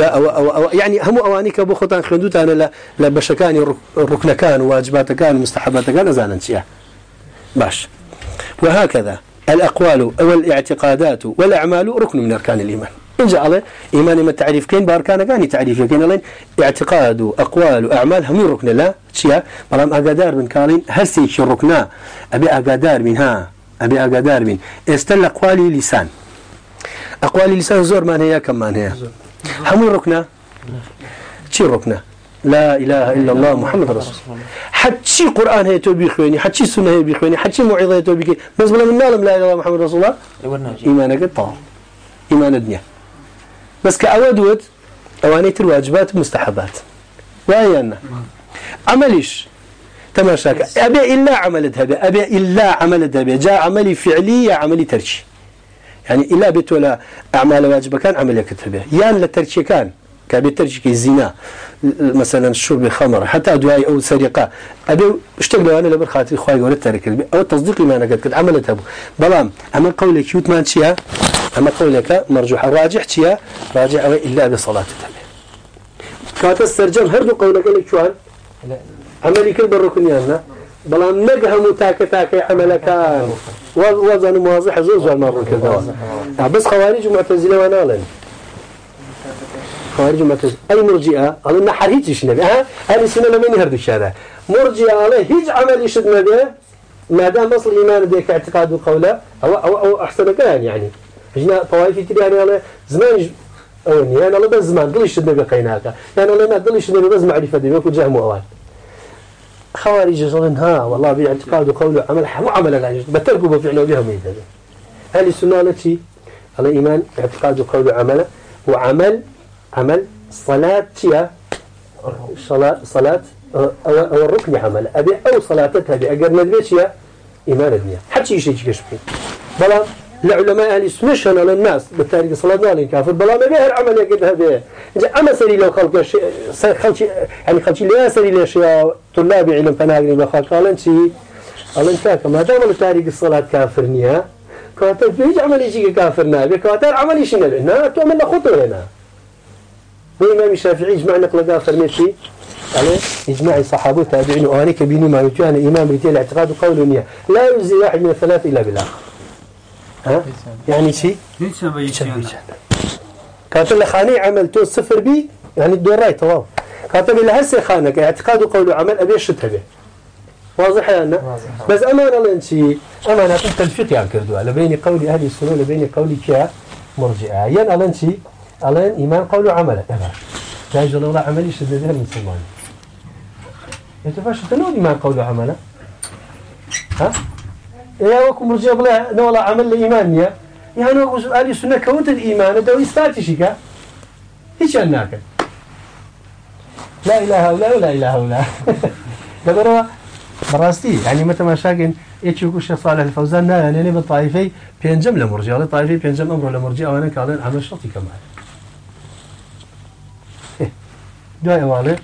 أو, أو, أو يعني هم أوانيك أبو خطان خندوت أنا لا, بشكان الركن كان واجبات كان مستحبات كان أزانا شيئا باش. وهكذا. الأقوال والاعتقادات والأعمال ركن من أركان الإيمان. إن جاء الله إيمان ما تعريف كين بأركان كان تعريف كين الله اعتقاد أقوال أعمال هم ركن لا شيء مرام أقدار من كارين هسي شو ركنا؟ أبي أقدار منها. أبي أقدار من. استل أقوالي لسان. أقوالي لسان زور ما هي كم ما هي هم ركنا شي ركنا لا إله إلا الله محمد رسول الله. حتى قرآن هي توبي خويني حتى سنة هي بخويني حتى موعظة هي توبي بس بلا من نعلم لا إله إلا الله محمد رسول الله، إيمانك الطاعة إيمان الدنيا. بس كأودود أوانيت الواجبات مستحبات. وهي عمليش تماشاك. أبي إلا عمل ذهبي أبي إلا عمل ذهبي جاء عملي فعلي، يا عملي ترشي. يعني إلا بيت ولا أعمال واجبة كان عملي كتبه يان لترشي كان كابترش كي زنا مثلا شرب خمر حتى ادواء او سرقه ابي اشتغل انا لبر خاطري خوي ولا ترك او تصديق ما انا قد عملت ابو بلام اما قولك يوت ما تشيا اما قولك مرجوح راجح تشيا راجع الا بصلاه التبع كات السرجم هرد قولك لك شو عملي كل بركن يانا بلام نجها متاك تاك عمل كان وزن واضح زوز المره كذا بس خوارج معتزله وانا لن خوارج معتزله اي مرجئه قالوا لنا حريت ايش نبي ها هذه السنه لما يهرد الشارع مرجئه عليه هيج عمل يشد نبي ما دام اصل الايمان ديك اعتقاد وقوله او او, أو احسن كلام يعني یعنی. هنا طوائف تري يعني على زمان او يعني الله بس زمان. ضل يشد نبي قيناك يعني یعنی الله ما ضل يشد نبي بس معرفه دي وكل جهم اوان. خوارج يقولون ها والله باعتقاد وقوله عمل مو عمل لا بتركوا بفعله بها ميدا هذه السنه التي على الايمان اعتقاد وقوله عمله وعمل عمل صلاة شيا صلاة صلاة أو, أو الركن عمل أبي أو صلاة تهدي أجر ندبي شيا إيمان الدنيا. حتى شيء شيء كشفي بلا العلماء أهل سمش أنا للناس بالتاريخ صلاة نالين كافر بلا ما بيه العمل يقد هذا. أما سري لو خلق شيء خلق يعني خلق شيء لا سري لأشياء طلاب علم فناقري بخلق قال أنت قال أنت ما دام التاريخ الصلاة كافرنيا كاتب فيج عمل يجي كافر نابي كاتب عمل يشي نبي نا تؤمن خطوة هنا. والإمام الشافعي إجماع نقل قافر ماشي عليه إجماع الصحابة والتابعين وأنا كبيني ما يتوان الإمام ريتي الاعتقاد وقول نية لا يجزي واحد من الثلاث إلا بالآخر. ها؟ يعني شيء كاتب لخاني عملته صفر بي يعني الدور راي طواف كاتب إلا هسه خانك. اعتقاد وقول عمل أبي شتبه واضح يا أنا بس أمانة الله أنت؟ أمانة تلفيق يعني كردوا لبين قولي أهل السنة لبين قولي كيا مرجئة. ين الله أنت؟ الله إيمان قول عمل لا يجعل الله عمل يشد ذهب من سلمان يتفاش تنو إيمان قول عمل ها؟ يا وكم مرجئة بلا نولا عمل الإيمان يا يعني وكم أهل السنة كونت الإيمان دو استاتيشك هيش أناك لا إله إلا ولا إله إلا دبروا براستي يعني متى ما شاكن يتشوكو الشيخ صالح الفوزان نا يعني بالطائفي بينجم لمرجع الطائفي بينجم أمره لمرجع وأنا كالين عمل شرطي كمان دعاء والي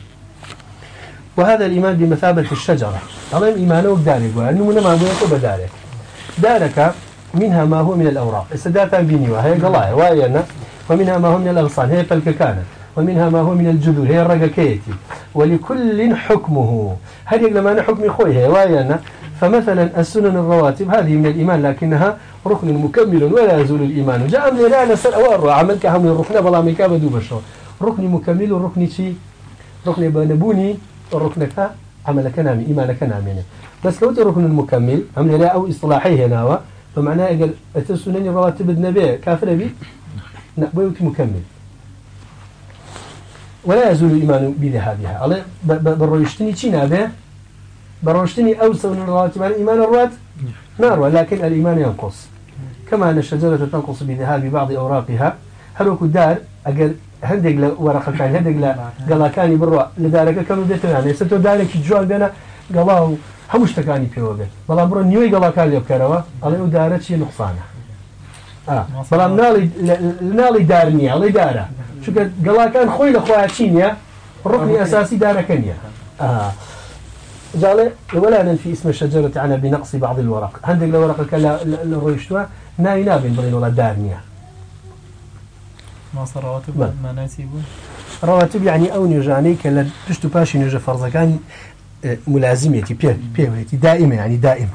وهذا الإيمان بمثابة الشجرة هذا إيمانه بدارك وأنه من ما بيته بدارك دارك منها ما هو من الأوراق. استداتا بيني وهي قلايا وهي ومنها ما هو من الأغصان هي فالككانة. ومنها ما هو من الجذور، هي الرقكيتي ولكل حكمه. هل يقول ما حكم خويه وهي فمثلا السنن الرواتب هذه من الإيمان، لكنها ركن مكمل ولا يزول الإيمان. جاء من لا نسأل أوار عملك هم الركن بلا ميكا بدو بشو ركن مكمل، ركن شي ركن بنبوني الركن عملك نامي، إيمانك نامي. بس لو ركن مكمل هم لا، أو إصلاحي هنا فمعناه قال السنن الرواتب النبي كافر بي نقبل مكمل. ولا يزول الإيمان بذهابها. الله بروشتني شي نابه؟ بروشتني أوسع من الرواتب على الإيمان الروات نار ولكن الإيمان ينقص. كما أن الشجرة تنقص بذهاب بعض أوراقها. هل وكو دار أقل هندق لورقة كان هندق لقلا كاني بروا لدارك كانوا ديتو يعني ستو دارك جوال بينا قلاو همش تكاني بيو بيت بلا برو نيوي قلا كان ليب كروا الله دارت شي نقصانه آه بلا نالي نالي دارني الله داره شو قلا كان خوي لخواتين يا ركن أساسي دار كنيا آه. جالي ولا ننفي اسم الشجرة عنا بنقص بعض الورق. عندك لو ورقة كلا الرويشتوا ناي نابين بلين ولا دارنيا ما صار رواتب. ما ناسيبون رواتب يعني أو نيجاني كلا تشتو باشي نيجا فرضا كان ملازميتي بي بيويتي دائمة يعني یعنی دائمة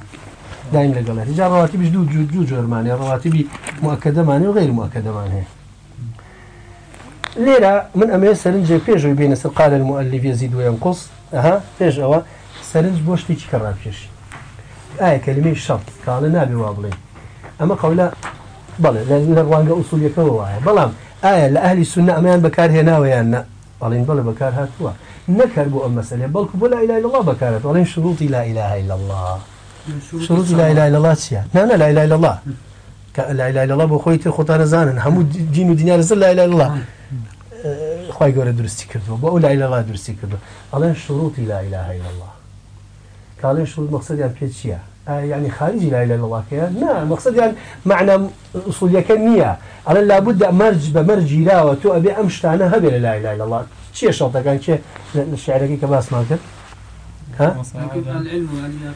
دائما لقال رجال رواتب جدود جود جود جرماني رواتب مؤكدة ماني وغير مؤكدة ماني ليرة من أمي سرنج بيجو بين قال المؤلف يزيد وينقص أها فيش سرنج بوش تيجي كراب فيش آية كلمة الشرط قال نابي وابلين أما قولا بلى لأن الروانجا أصول يكوا بلام آية لأهل السنة أمان بكار هنا ويانا بلين بلى بكار هاتوا نكر بو المسألة بل بو لا إله إلا الله بكارت ولين شروط لا إله إلا الله شروط لا إله إلا الله تشيا لا لا لا إله إلا الله لا إله إلا الله بو خويتي خطانا زانا همو دين ودنيا رسل لا إله إلا الله خواهي قولة درستي كردو بو لا إله إلا الله درستي كردو ولين شروط لا إله إلا الله قالين شروط مقصد يعني بيت شيا يعني خارج لا إله إلا الله كيا لا مقصد يعني معنى أصول يكنية على لابد مرج بمرج لا وتو أبي أمشتانا هبل لا إله إلا الله شيء شرطة كان شيء الشعر كي كباس ما كان ها؟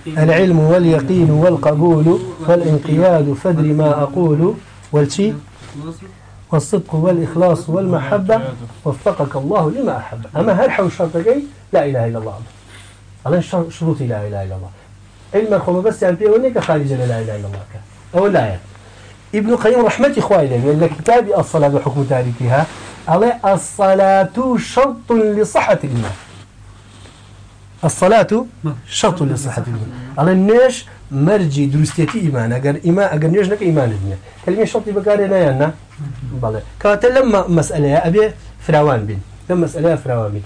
العلم واليقين والقبول والانقياد فدر ما أقول والشي. والصدق والإخلاص والمحبة. وفقك الله لما أحب. أما هل حول شرطك لا إله إلا الله. على شروط لا إله إلا الله. علم خو بس يعني بيه ونيك خارج لا إله إلا الله. كان أو لا يعني. ابن قيم رحمة إخوائي لك كتاب الصلاة وحكم تاريخها. على الصلاة شرط لصحة الإيمان. الصلاة شرط لصحة الإيمان. على الناش مرجي درستيتي إيمان. أجر إيمان أجر نيش نك إيمان الدنيا كلمة شرط بكارنا يانا بله. كانت لما مسألة أبي فراوان بين لما مسألة فراوان بين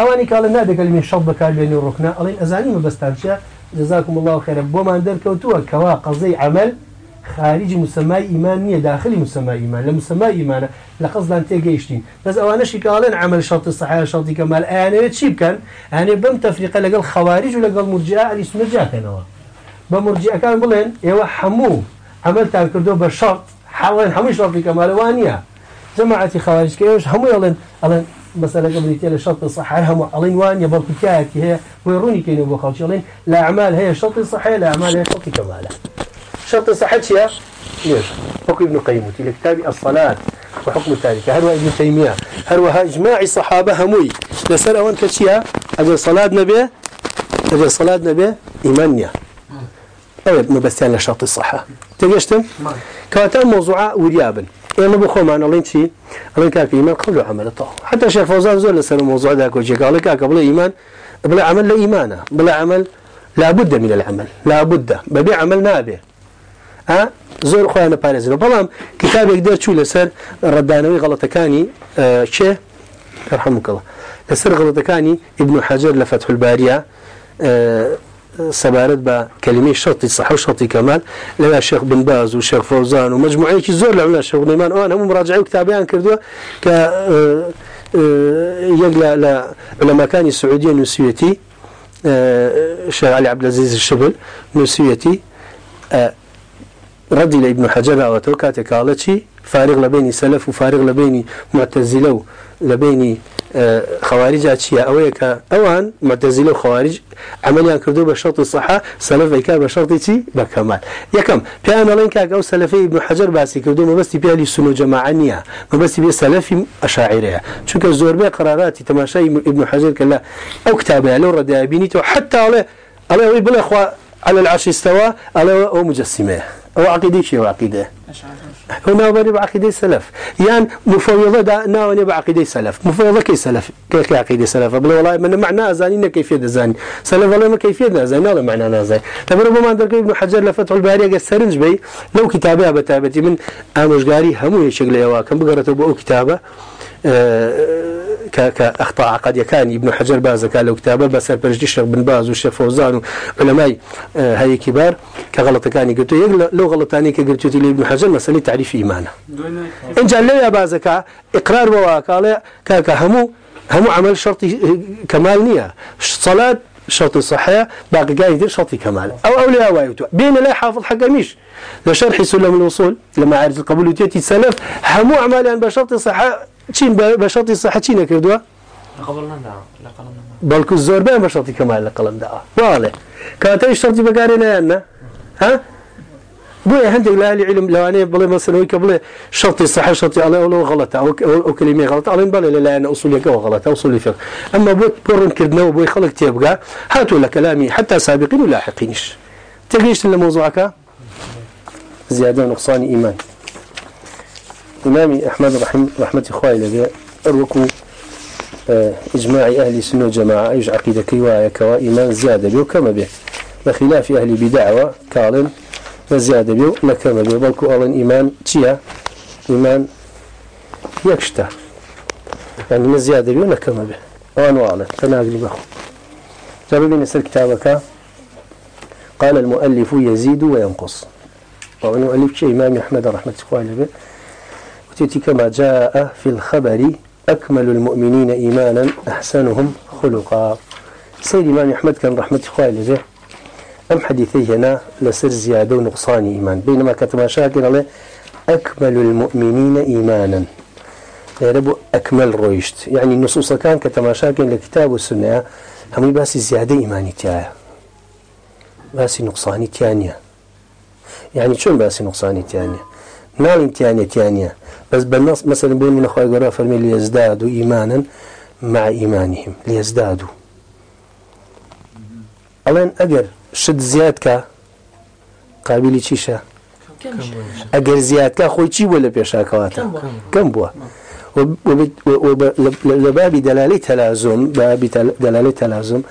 أواني قال النادي كلمة شرط بكار بين الركنة على أزاني ما بس ترجع جزاكم الله خيرا. بوما ندر كوتوا كوا قضي عمل خارج مسمى إيمانية داخل مسمى إيمان لمسمى إيمان لقصد أن تيجيشتين. بس أوانا شي قالن عمل شرط الصحة شرط كمال. أنا تشيب كان يعني بم تفريق لقى الخوارج ولقى المرجئة اللي اسمه جاء كان هو بمرجئة كان بلين، يوا حمو عملت عن كردو بشرط، حاولن حمو شرط كمال وانيا جماعة خوارج كيوش حمو يلن، ألن مسألة قبل تيلا شرط الصحة هم ألين وانيا بركتاكي هي، ويروني كينو بخالش ألين لا أعمال هي شرط الصحة لا أعمال هي شرط كمالها شرط صحة يا ليش؟ حكم ابن قيم في كتاب الصلاة وحكم التاريخ هل هو ابن تيمية؟ هل هو إجماع الصحابة هموي؟ لسر أوان كتشيا أجل صلاة نبي؟ أجل صلاة نبي؟ إيمانيا أو ابن لشرط الصحة تجشتم كواتا موضوع وريابا. أنا بخو معنا الله شيء؟ الله كاك إيمان، قبل عمل الطاعة. حتى شيخ فوزان زول لسر الموضوع ذاك وجه قال لك قبل إيمان، بلا عمل لا إيمانه بلا عمل لا بد من العمل. لا بد. ببيع عمل نابه ها؟ زور خوانه بارزنه بلام كتاب يقدر شو لسر ردانوي غلطكاني آه شيء يرحمك الله لسر غلطكاني ابن حجر لفتح الباريه سبارت با كلمه شرط صح وشرط كمال لما الشيخ بن باز والشيخ فوزان ومجموعه زور لعمنا الشيخ نيمان وانا هم مراجعه كتابيان كردوا ك آه يقلا لا علماء كان السعوديه النسويتي الشيخ علي عبد العزيز الشبل نسويتي رد إلى ابن حجر وتوكات قالتي فارغ لبيني سلف وفارغ لبيني معتزله لبيني خوارج أشياء أويك أوان معتزله وخوارج عمليا كردو بشرط الصحة سلف إيكا بشرطتي بكمال يكم بيان الله إنك أو سلفي ابن حجر باسي كردو ما بس بيها لسنو جماعانية ما بس بيها سلفي أشاعرية شوك الزور بي قراراتي تماشي ابن حجر كلا أو كتابه لو رد بينيته حتى عليه عليه بلا إخوة على العرش استوى على مجسمه او عقيده شيء عقيده هنا بني بعقيده سلف. يعني مفوضه دا ناوني بعقيده سلف. مفوضه كي سلف؟ كيف عقيده سلف؟ بل والله من معنى ازاني كيفيه ازاني سلف والله ما كيفيه ازاني ولا معنى ازاني طب ربما عندك ابن حجر لفتح الباري قال سرنج بي لو كتابه بتابتي من امشغاري هم شغله يوا كم بقرته بو كتابه كأخطاء قد يكان ابن حجر باز قال له كتابه بس برجدي الشيخ بن باز والشيخ فوزان وعلماء هاي كبار كغلط كان قلت لو غلط ثاني قلت لي ابن حجر مسألة تعريف إيمانه إن جعل لي باز إقرار بواك قال كهمو همو عمل شرط كمال نية صلاة شرط الصحة باقي قاعد يدير شرط كمال أو أولياء وايوتوا بين لا حافظ حق مش لشرح سلم الوصول لما عارف القبول تيتي سلف همو أعمال بشرط الصحة تشين بشرط الصحة تشين كردوا قبلنا لا لا قبلنا بەڵکو زۆربیان بە شەڵی کەمال لە قەڵمدا واڵێ کاتەی شەڵی بەکارێنیاننا ها بۆیە هەندێک لا علم لەوانەیە بڵێ مەسەرەوەی کە بڵێ شەڵی صح شەڵی ئەڵێ ئەوڵە غڵەتە ئەو ئەو کللیمێ غڵەت ئەڵێن بەڵێ لەلایەن ئوسولیەکەەوە غڵەتە ئوسولی فقه ئەمە بۆ پڕنکردنەوە بۆی خەڵک تێبگا هاتوو لە کەلامی حتا سابقین و لاحقینش تێگەیشتن لە مۆزوعەکە زیادە نقصانی ئیمان أحمد رحم رحمة إخوائي لبي أروكو إجماع أهل السنة والجماعة. أيج عقيدة كيوايا كوا إيمان زيادة بيو، كما به. بخلاف أهل بدعوة كالن زيادة بيو نكما بيو بلكو أولن إيمان تيا؟ إيمان يكشتا يعني من زيادة بيو نكما به. وأنا وعلا تناقل بخو جابوا بين سر كتابك. قال المؤلف يزيد وينقص. وأنا مؤلف شيء إمام أحمد رحمة إخوائي لبي وتأتي كما جاء في الخبر، أكمل المؤمنين إيمانا، أحسنهم خلقا. سيد إمام أحمد كان رحمة إخوائي لذي أم حديثي هنا لسر زيادة ونقصان إيمان. بينما كتما شاكر عليه أكمل المؤمنين إيمانا. ربو أكمل رويشت. يعني النصوص كان كتما شاكر لكتاب والسنة هم باسي زيادة إيماني تيايا. باسي نقصاني تيانيا. يعني شون باسي نقصاني تيانيا؟ نال تيانيا تيانيا. بس بالنص مثلا بين من اخوي قرا فرمي ليزدادوا ايمانا مع ايمانهم ليزدادوا. الان اجر شد زيادك قابل تشيشا اجر زيادك خوي تشي ولا بيشاكواتا كم بوا؟ وباب دلاله تلازم باب دلاله تلازم.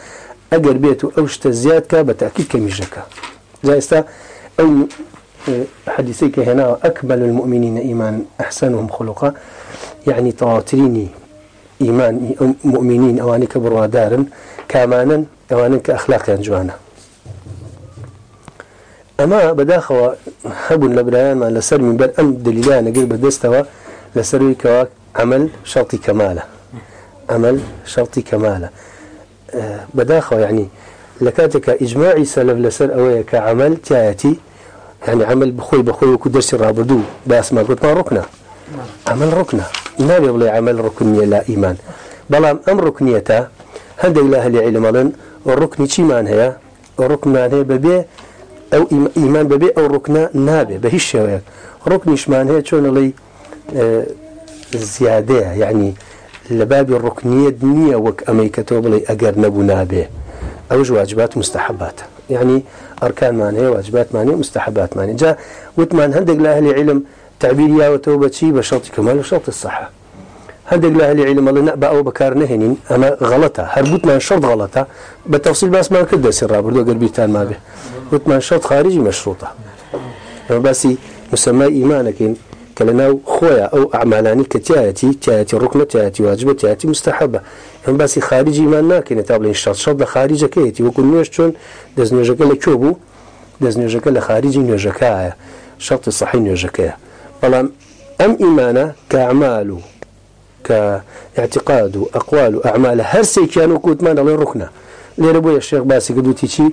اجر بيتو اوشت زيادك بتاكيد كميجكا زي او حديثيك هنا أكمل المؤمنين إيمان أحسنهم خلقا. یعنی يعني تواتريني إيمان مؤمنين أواني كبروا دارا كامانا أواني كأخلاق جوانا أما بداخوا هب لبريان ما لسر من بل أم دليلان قلب دستوا لسر كوا عمل شرطي كماله عمل شرطي كماله بداخوا يعني یعنی لكاتك إجماعي سلف لسر أويا كعمل تايتي يعني عمل بخوي بخوي وكدرس الرابدو بس ما قلت ما ركنا عمل ركنا ما بيبلي عمل ركنية لا إيمان. بلام أم ركنيته هذا الله اللي علم لن الركن شي مان هي؟ الركن مان هي ببي أو إيمان ببي أو ركنا نابي بهش شوية ركن إيش مان هي؟ شون لي آه، زيادة، يعني لباب الركنية دنيا وك أمريكا بلي أجر نبو نابي أوج واجبات مستحبات. يعني أركان مانه واجبات مانه مستحبات مانه جاء وثمان هندق لأهل علم تعبيريا وتوبة شيء بشرط كمال وشرط الصحة. هندق لأهل علم الله نأبا أو بكار نهنين أما غلطة. هربوتنا شرط غلطة؟ بالتفصيل بس ما كده سر بردو قلبيتان ما به. وثمان شرط خارجي مشروطة. بس مسمى إيمانك كلنا خويا أو أعمالاني كتياتي تياتي ركنة تياتي واجبة تياتي مستحبة. هم بس خارجي ما ناكن تابلين الشرط شرط خارجة كيتي وكل نيش شون دز نيجك لكوبو دز نيجك لخارجي نيجكايا شرط صحيح نيجكايا بلام أم إيمانا؟ كأعمال، كاعتقاد، أقوال، أعمال. هر كانوا كوت ما نلين ركنة. ليربويا الشيخ باسي قدو تيشي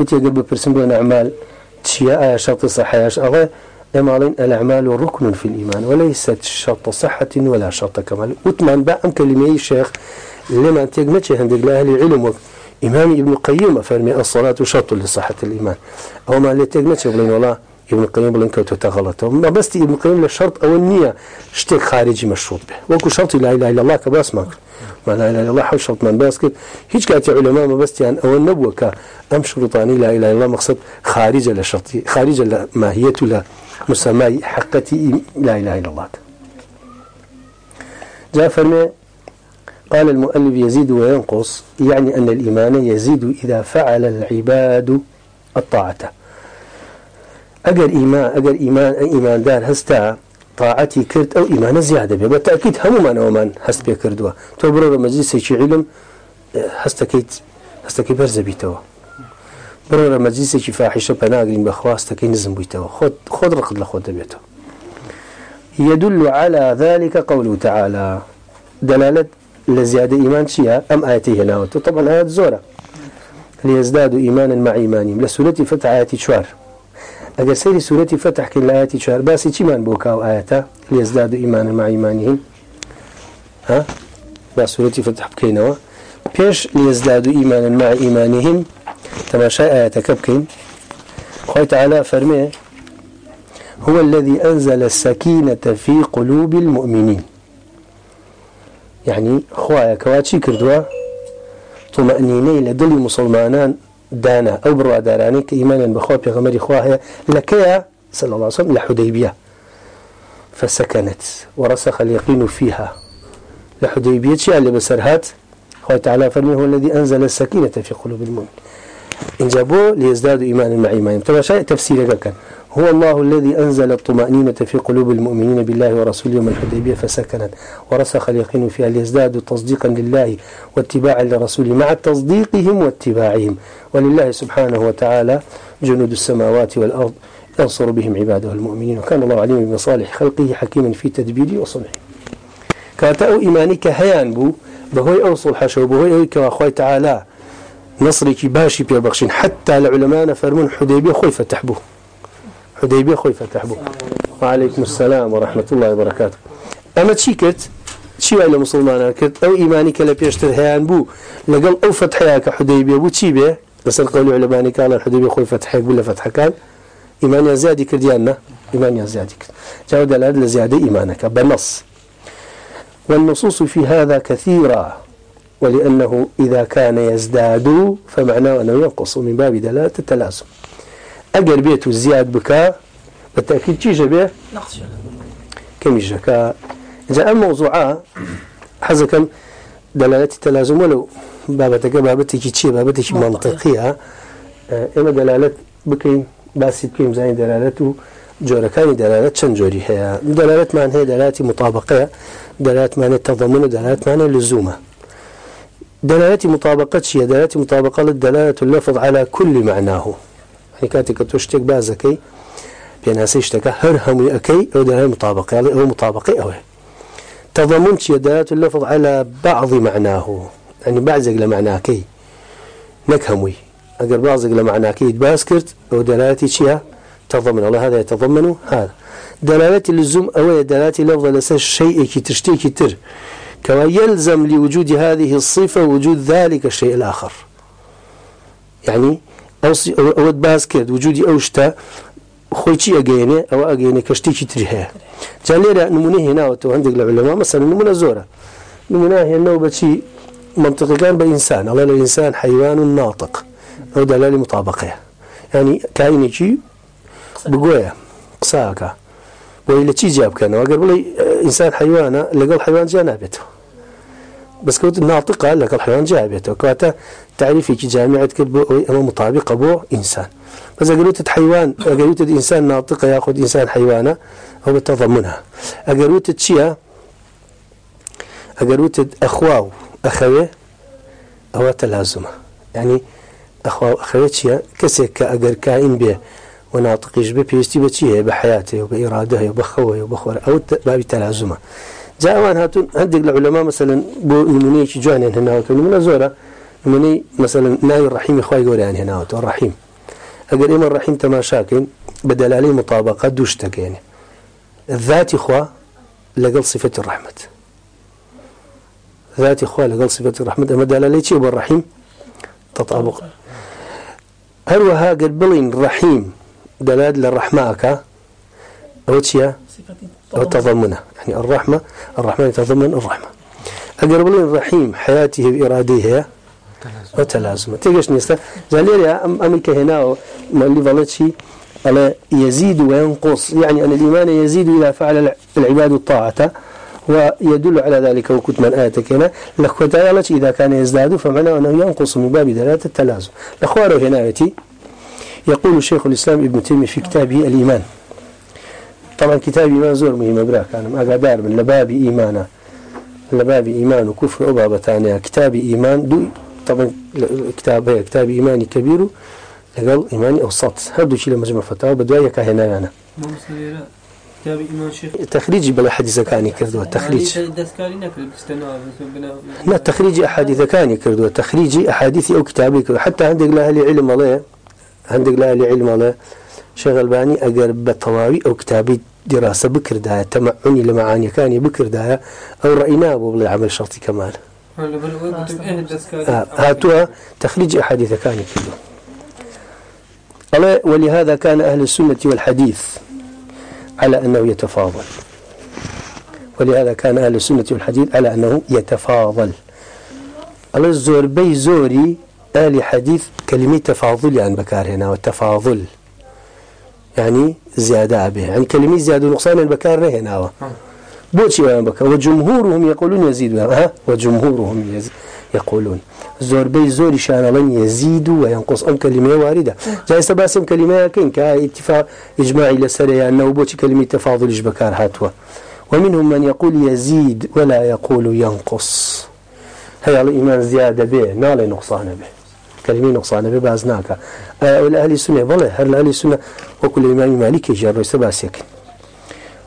وتي قلب برسم أعمال. تشياء، شرط صحيح. أغير إمالين الأعمال ركن في الإيمان، وليست شرط صحة ولا شرط كمال. وثمان بقى كلمة الشيخ لما تجمعش هندق لأهل العلم إمام ابن قيم فرمي الصلاة شرط لصحة الإيمان. أو ما اللي تجمعش بلين، والله ابن قيم بلين كوتو تغلط ما بس ابن قيم للشرط أو النية اشتك خارجي مشروط به. وكو شرط لا إله إلا الله كباس ماك. ما لا إله إلا الله حول شرط من باسكت هيج كانت علماء، ما بس يعني أو النبوة كأم شرطاني لا إله إلا الله مقصد خارج للشرط خارج الماهية لا مسمى حقتي لا إله إلا الله. جاء فرمي قال المؤلف يزيد وينقص، يعني أن الإيمان يزيد إذا فعل العباد الطاعة. أجر إيمان أجر إيمان إيمان دار هستا طاعتي كرت أو إيمان زيادة به بالتأكيد هم من ومن هست بكردوا تبرر مجلس شيء علم هستكيت هستكي برز بيتوا. برر مجلس شيء فاحشة بناقرين بخواست كي نزم بيتوا خد خد رقد لخد بيتوا يدل على ذلك قوله تعالى. دلالة لزيادة إيمان شيئا أم آياتي هنا طبعا آيات زورة ليزدادوا إيمانا مع إيمانهم. لسورة فتح آياتي شوار أجل سيري سورة فتح كن آياتي شوار باسي چمان بوكاو آياتا ليزدادوا إيمانا مع إيمانهم. ها؟ با سورتي فتح بكينوا بيش ليزدادوا إيمانا مع إيمانهم. تماشى آياتك بكين خوي تعالى فرمي هو الذي أنزل السكينة في قلوب المؤمنين. يعني خوايا كواتشي كردوا طمأنيني لدل مسلمانان دانا. أو بروا داراني كإيمانا بخوا بيغمري خواها لكيا صلى الله عليه وسلم لحديبية. فسكنت ورسخ اليقين فيها. لحديبية شيء اللي بسرهات خوي تعالى فرمي هو الذي أنزل السكينة في قلوب المؤمنين. جابوه ليزدادوا إيمانا مع إيمانهم. ترى شيء تفسير كان، هو الله الذي أنزل الطمأنينة في قلوب المؤمنين بالله ورسوله يوم الحديبية فسكنت ورسخ اليقين فيها ليزدادوا تصديقا لله واتباعا لرسوله مع تصديقهم واتباعهم. ولله سبحانه وتعالى جنود السماوات والأرض ينصر بهم عباده المؤمنين. وكان الله عليم بمصالح خلقه، حكيما في تدبيره وصنعه. كاتأو إيمانك هيان بو، بهوي أوصل حشو، بهوي أوي كواخوي تعالى. نصرك باشي بيبخشين حتى العلماء فرمون حديبية خوي فتح بو حديبية خوي فتح بو وعليكم السلام ورحمة الله وبركاته. أما تشيكت شي وإلا مسلمان كت أو إيمانك لبيشتر هيان بو لقل أو فتحياك حديبية بو تشي بيه؟ بس القول علماني قال الحديبية خوي فتحيك ولا فتح كان إيمان يا زيادي كرديانا إيمان يا زيادي كرد جاود الأدل زيادة إيمانك بالنص والنصوص في هذا كثيرة. ولأنه إذا كان يزداد فمعناه أنه ينقص من باب دلالة التلازم. أجر بيت الزياد بكاء بالتأكيد تيجي به كم يجكا جاء الموضوع حزكم دلالة التلازم ولو بابتك بابتك تشي بابتك منطقية إما دلالة بكين باسي بكين زين دلالته جوركان دلالة چند جوري هي دلالة معنى هي دلالة مطابقة دلالة معنى تضمن دلالة معنى لزومة دلالة مطابقة هي دلالة مطابقة للدلالة اللفظ على كل معناه. يعني كاتك تشتك بازكي بيناسي اشتكى هر هم أكي أو دلالة مطابقة. يعني أو مطابقة أو. تضمن هي دلالة اللفظ على بعض معناه. يعني بعض لمعناه كي نكهمي. أقر بعض لمعناه كي باسكرت أو دلالة شيء؟ تضمن. الله هذا يتضمن هذا. دلالة اللزوم أو دلالة لفظ لسا الشيء كي تشتي كتر كما يلزم لوجود هذه الصفة وجود ذلك الشيء الآخر. يعني أو أو باسكت وجودي أوشتا خويتي أجيني أو أجيني كشتي كترها جاليرا نمونه هنا وتو عندك العلماء، مثلا نمونه زورة. نمونه هي النوبة شيء منطقي كان بإنسان. الله الإنسان حيوان ناطق. أو دلالة مطابقة. يعني كائن شيء بقوية قصاكا وإلا تي جاب كان وقال لي إنسان حيوانا لقى حيوان جانبته بس كنت ناطقة، لقى الحيوان جابته كواتا تعريفي كي جامعة كتب مطابقة بو إنسان. بس قالوا حيوان، قالوا إنسان ناطقة يأخذ إنسان حيوانا هو تضمنها. قالوا تشيا قالوا أخواه أخوه هو تلازمه. يعني أخواه أخوه تشيا كسك أجر كائن به وناطقيش ببيستي بتشيه بحياته وبإرادته وبخوه وبخوره أو باب تلازمه. جاء وان هاتون عندك العلماء مثلا بو نموني جوان هنا نمونا زورا نموني مثلا ناي الرحيم إخوائي قولي عن هنا الرحيم أقول إما الرحيم تماشاكين بدل عليه مطابقة دوشتك يعني الذات إخوة لقل صفة الرحمة ذات إخوة لقل صفة الرحمة أما دل عليه شيء بالرحيم تطابق. هل وها قل بلين الرحيم دلال للرحمة أو تشيا أو تضمنه. يعني الرحمة الرحمة يتضمن الرحمة. أقرب لي الرحيم، حياته بإراديه وتلازمه. تيجيش نيستا؟ زاليري أمريكا هنا ما اللي ظلتشي على يزيد وينقص. يعني أن الإيمان يزيد إذا فعل العباد الطاعة. ويدل على ذلك وكنت من آياتك هنا. لأخوة إذا كان يزداد فمعنى أنه ينقص من باب دلالة التلازم. لأخوة هنا يتي يقول الشيخ الإسلام ابن تيمية في كتابه الإيمان. طبعا كتاب إيمان زور مهم أبراك أنا قادر من لباب إيمانا لباب إيمان وكفر أبابة تانية كتاب إيمان دو طبعا كتاب هي كتاب إيماني كبير. لقال إيماني أوسط. هذا شيء لمجمع فتاوى؟ بدوايا كهنا أنا. كتاب إيمان شيخ. تخريج بلا حديث كاني كردوا تخريج. لا تخريج أحاديث كاني كردوا تخريج أحاديث أو كتابي كردوا حتى عندك لها علم الله عندك لها علم الله شيخ الباني أجر بطواوي أو كتابي دراسة بكردايا تمعني لمعاني كان بكردايا أو رأيناه ببلي عمل شرطي كمال هاتوا تخريج أحاديث كان كله الله ولهذا كان أهل السنة والحديث على أنه يتفاضل. ولهذا كان أهل السنة والحديث على أنه يتفاضل. الله الزور بي زوري أهل حديث كلمة تفاضل عن بكار هنا والتفاضل يعني زيادة به. يعني كلمة زيادة نقصان البكار هنا. بوشي وين بكر وجمهورهم يقولون يزيد. ها؟ وجمهورهم يزيد يقولون. زور بي زور شان لن يزيد وينقص. أم كلمة واردة. جاي سباسم كلمة كين كاتفاق إجماعي لسرية أنه بوشي كلمة تفاضل إجبكار هاتوا. ومنهم من يقول يزيد ولا يقول ينقص. هيا الإيمان زيادة به نالي نقصان به. كلمة نقصان به بازناك آه والأهل السنة بله هل الأهل السنة وكل إمام مالك يجرب سباسك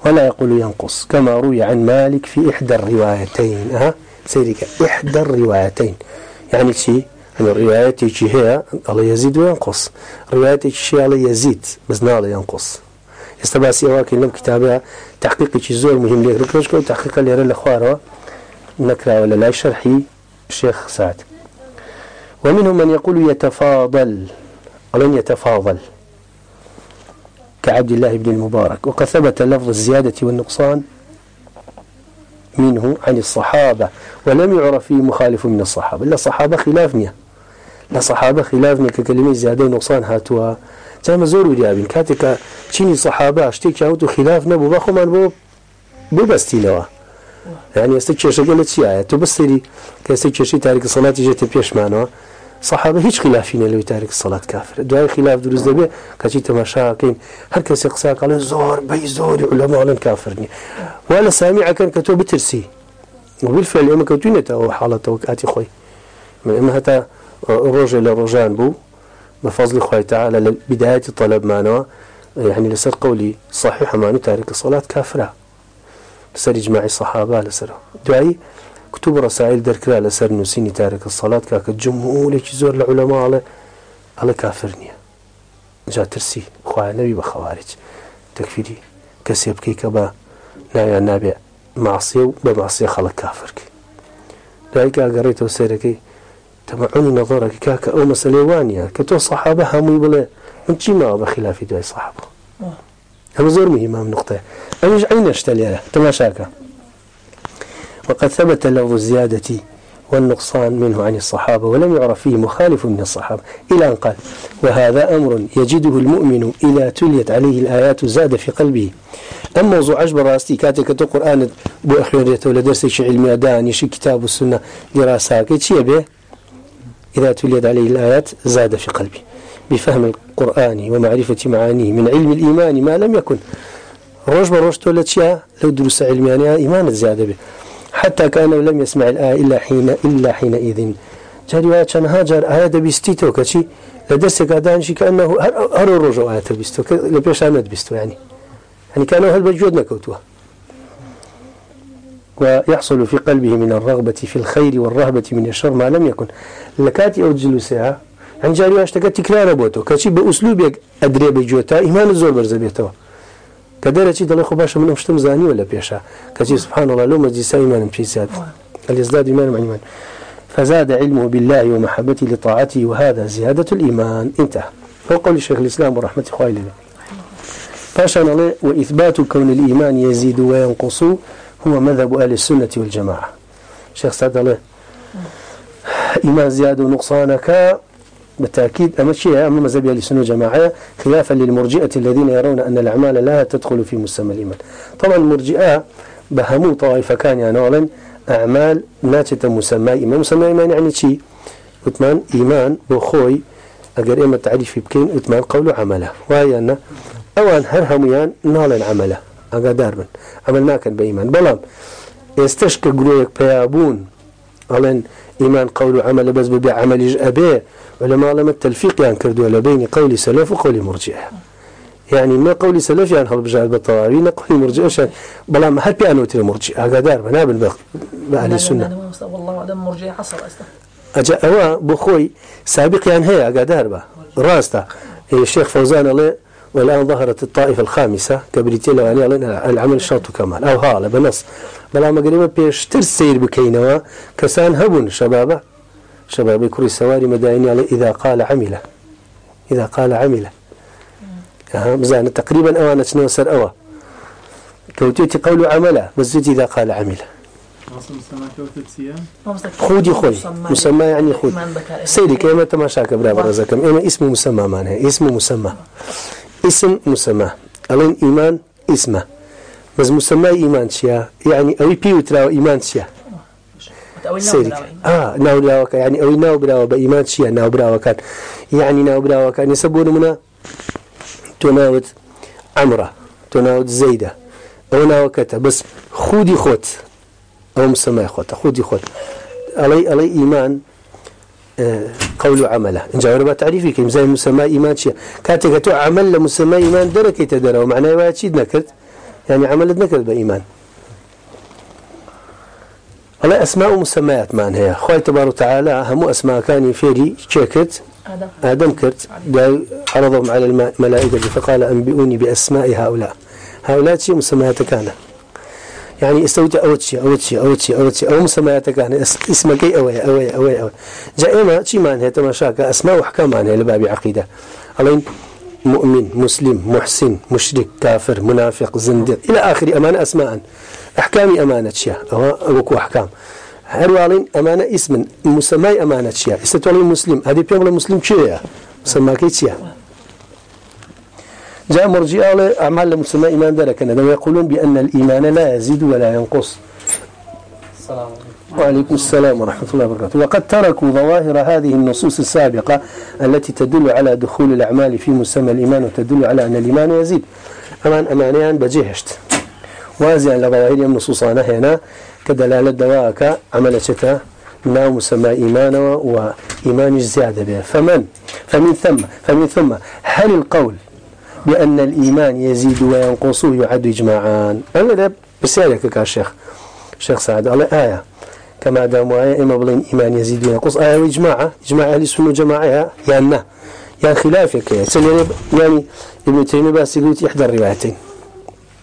ولا يقول ينقص. كما روي عن مالك في إحدى الروايتين. ها سيرك إحدى الروايتين. يعني شيء أن الرواية هي الله يزيد وينقص. رواية شيء الله يزيد، بس نال ينقص. استباسي أواكي لم كتابها. تحقيق شيء زور مهم ليك ركنش كل تحقيق اللي يرى الأخوار نكرا ولا لا شرحي الشيخ سعد. ومنهم من يقول يتفاضل. ولن يتفاضل. كعبد الله بن المبارك. وقد ثبت لفظ الزيادة والنقصان منه عن الصحابة. ولم يعرف فيه مخالف من الصحابة. لا صحابة خلاف مية لا صحابة خلاف مية ككلمة زيادة ونقصان هاتوا جامع زور وديابين كاتك تشيني صحابة اشتيك شاوتو خلاف نبو. باخو من بو. بو بستيلوا یعنی يعني استكشف قالت شي آية تبصري كاستكشف تارك الصلاة جت بيش معنوها صحابه هیچ خلافی نه لوی تاریک صلات کافر. دوای خلاف دروز دبه کچی تماشا کین هر کس قصا قال زور بي زور علماء لن كافرني ولا سامع كان كتب بترسي وبالفعل اما كنت او حالته وكاتي خوي من اما هتا الرجل لرجان بو. بفضل خوي تعالى بدايه الطلب معنا یعنی يعني لسر قولي صحيح ما تارك الصلاه كافره لسر اجماع الصحابه لسر دعي كتب رسائل دركرا لسر نسيني تارك الصلاة كاك الجمهور ليش العلماء على على كافرنيا جا ترسي خواه نبي بخوارج تكفيري كسيب كي كبا نايا نابع معصية بمعصية خلق كافرك دايك قريت وسيركي تبعني نظرك كاك او مسألة وانيا كتو صحابة همي بلا انت ما بخلاف دواي صحابة هم زور مهمة من نقطة أنا عين اشتلي تماشاكا وقد ثبت لفظ الزيادة والنقصان منه عن الصحابة ولم يعرف فيه مخالف من الصحابة. إلى أن قال وهذا أمر يجده المؤمن إذا تليت عليه الآيات زاد في قلبه. أما موضوع عجب راستي كاتك القرآن بو أخيريته ولا درس شيء علمي أدان يشي كتاب السنة دراسة كيتشي به إذا تليت عليه الآيات زاد في قلبه. بفهم القرآن ومعرفة معانيه من علم الإيمان ما لم يكن. روش بروش تولد شيء لو دروس علمي إيمان زيادة به. حتى كان لم يسمع الآية إلا حين إلا حينئذ. جاري وآية كان هاجر آية بيستيتو كشي لدرسك أدان شي كأنه هر الرجو آية بيستو لبيش أنا بيستو يعني. يعني كانوا هل بجود نكوتوها ويحصل في قلبه من الرغبة في الخير والرهبة من الشر ما لم يكن. لكاتي أو جلوسها يعني جاري أشتكت تكرار بوتو كشي بأسلوب أدري بجوتا إيمان الزور برزبيتو كدرة شيء دلخو باشا منهم شتم زاني ولا بيشا كشي سبحان الله لو مجلس إيمان بشي زاد الإزداد إيمان مع إيمان فزاد علمه بالله ومحبته لطاعته وهذا زيادة الإيمان. انتهى. وقول الشيخ الإسلام ورحمة خوالي له فاشان الله وإثبات كون الإيمان يزيد وينقص، هو مذهب أهل السنة والجماعة. شيخ سعد الله إيمان زيادة ونقصانك بالتأكيد، أما شيء، أما مذهب السنة والجماعة، خلافا للمرجئة الذين يرون أن الأعمال لا تدخل في مسمى الإيمان. طبعا المرجئة بهموا طائفة كان يعني أولا أعمال ناتجة مسمى إيمان. مسمى إيمان يعني شيء. وثمان إيمان بخوي أجر إما تعريف بكين وثمان قول عمله. وهي أن أوان هر هميان نالا عمله أجا داربن عملنا كان بإيمان. بلام يستشك قلوك بيابون أولا إيمان قول عمل بس ببيع عمل أبيه علماء لما التلفيق يعني كردوا لبين قول سلف وقول مرجئة يعني ما قول سلف يعني هل بجعل بالطواري قول مرجئة شان بلا ما هل بيانو تري مرجئة أقدار بنابل بأهل السنة. والله أعلم مرجئة حصر أستا أجا أوا بخوي سابق يعني هي أقدار با راستا. الشيخ فوزان الله والآن ظهرت الطائفة الخامسة كبريتي لو يعني العمل الشرط كمال أو هذا بنص. بلا ما قريبا بيشتر سير بكينوا كسان هبون شبابه شباب كري السواري مدائني على إذا قال عمله. إذا قال عمله. مزان تقريبا أوانا سنوسر أوا كوتيتي قول عمله بس إذا قال عمله. خودي خوي مسمى يعني خود سيدي كيما تماشاك برا برزكم إما اسم مسمى معناها. اسم مسمى. اسم مسمى. ألين إيمان، اسمه. بس مسمى إيمان شيا؟ يعني أوي بيو تراو إيمان شيا؟ سيدي آه ناو براوكا يعني أوي ناو براوا بإيمان شيا ناو براوا كان يعني ناو براوا كان يسبون منا تناوت عمرة تناوت زيدة أو ناو كتا بس خودي خوت أو مسمى خوت خودي خوت علي علي إيمان قول عمله إن جاء ربا تعريفي كم زي مسمى إيمان شيء كاتك عمل لمسمى إيمان درك يتدرى ومعنى واتشيد نكرت يعني عملت نكرت بإيمان الله أسماء مسميات مان هي. خوي تبارك وتعالى هم أسماء كان فيري شكت آدم كرت، قال عرضهم على الملائكة فقال أنبئوني بأسماء هؤلاء. هؤلاء شيء مسميات كانت يعني استوجا اوتشي اوتشي اوتشي اوتشي او مسميات كان. اسمك اي اوي اوي اوي اوي جائما شي معنى تماشاك اسماء واحكام معنى لباب عقيده الله، مؤمن، مسلم، محسن، مشرك، كافر، منافق، زندق الى اخر امانه اسماء احكام امانه شيء او وكو احكام هروالين امانه اسم. مسمى امانه شيء استولي مسلم. هذه بيقول مسلم شيء مسمى شيء جاء مرجئة أعمال المسلمة إيمان ذلك ويقولون بأن الإيمان لا يزيد ولا ينقص. السلام وعليكم السلام ورحمة الله وبركاته. وقد تركوا ظواهر هذه النصوص السابقة التي تدل على دخول الأعمال في مسمى الإيمان وتدل على أن الإيمان يزيد. أمان أمانيان بجهشت وازيا لظواهر النصوص هنا كدلالة دواءك، عمل شتا ناو مسمى إيمان وإيمان الزيادة به. فمن؟ فمن ثم؟ فمن ثم، هل القول بأن الإيمان يزيد وينقص يعد إجماعا؟ أنا ده بسألك كالشيخ الشيخ سعد، الله آية. كما دام آية إما بلين إيمان يزيد وينقص، آية وإجماعة إجماع أهل السنة جماعة يعني يعني خلافك يعني ابن تيمية بس يقول إحدى الروايتين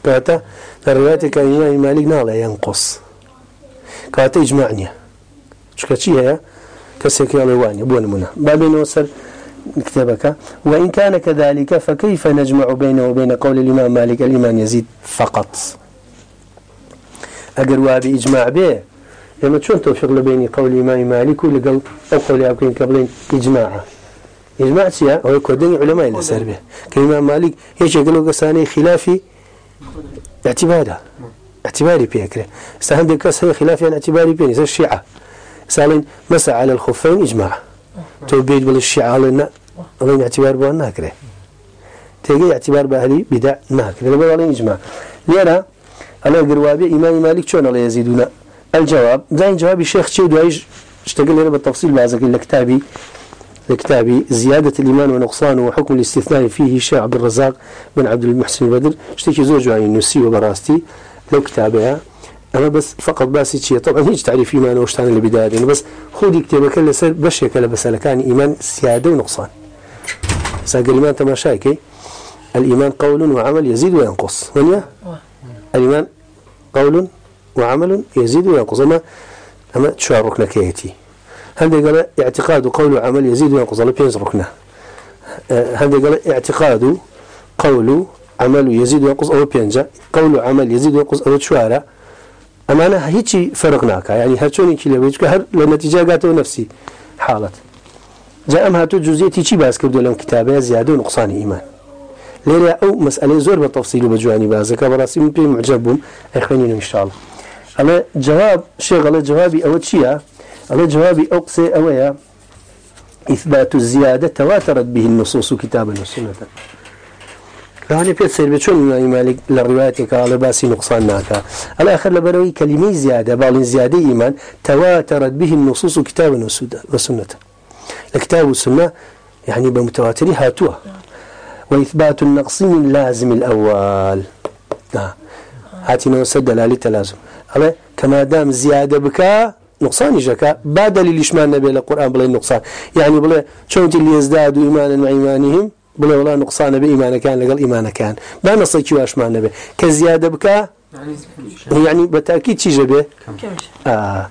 كاتا الرواية كان إمام مالك نالا ينقص كاتا إجماعني شو كتشي هي كسيكي الله بون منا بابين وصل كتابك وإن كان كذلك فكيف نجمع بينه وبين قول الإمام مالك الإيمان يزيد فقط أقر وابي إجماع به لما شون توفق بين قول الإمام مالك ولقل أو قول أبكين قبلين إجماع إجماع سيا هو كودين علماء لسر به كإمام مالك يش يقولوا قصاني خلافي اعتبارها، اعتباري بيكره استهان بكس هي خلافي عن اعتباري بيني زي الشيعة سالين مسع على الخفين إجماع. توبيد بالشيعة لنا الله اعتبار بها ناكره تيجي اعتبار بأهلي بدع ناكره لما قال إجماع. لأنا أنا قروابي إمام مالك شون الله يزيدنا الجواب زين جواب الشيخ شيء دوايش اشتغل لنا بالتفصيل؟ بعزك الكتابي الكتابي زيادة الإيمان ونقصان وحكم الاستثناء فيه الشيخ عبد الرزاق بن عبد المحسن البدر اشتكي زوج عن النسي وبراستي. لو كتابها. أنا بس فقط باسي شيء. طبعا هيج تعريف إيمان وشتان اللي بداية بس خذي كتابك اللي سر بشي كلا بس كان إيمان زيادة ونقصان. ساق الإيمان تماشاكي الإيمان قول وعمل يزيد وينقص. ونيا؟ الإيمان قول وعمل يزيد وينقص. أما أما تشعر ركنا كيتي هذا قال اعتقاد قول وعمل يزيد وينقص. الله بينز ركنا هذا قال اعتقاد قول عمل يزيد وينقص. أو بينجا قول عمل يزيد وينقص. أو تشعر أما أنا هيك فرقناك يعني هرشوني كلا بيجك هر لنتيجة قاته نفسي حالة جاء أم هاتو جزئيتي شي باس كردو لهم كتابة زيادة ونقصان إيمان. ليرا أو مسألة زور بالتفصيل بجواني بازك براسي من بي معجبهم أخوانين إن شاء الله على جواب، شيخ على جوابي أو تشيا على جوابي أقصي أويا، إثبات الزيادة تواترت به النصوص كتابا وسنة. فهني بيت سير بتشون من مالك للرواية قال باسي نقصان ناكا. الآخر لبروي كلمة زيادة، بعض زيادة إيمان تواترت به النصوص كتابا وسنة الكتاب والسنة يعني بمتواتر هاتوها. وإثبات النقص من لازم الأول. هاتي نوسد دلالة تلازم على كما دام زيادة بك نقصان جكا بعد للإشمان نبي القرآن بلا النقصان يعني بلا شون اللي يزدادوا إيمانا مع إيمانهم بلا والله نقصان بإيمان كان لقل إيمان كان ما نصيك واش ما نبي كزيادة بك يعني بالتأكيد شي جبه؟ آه.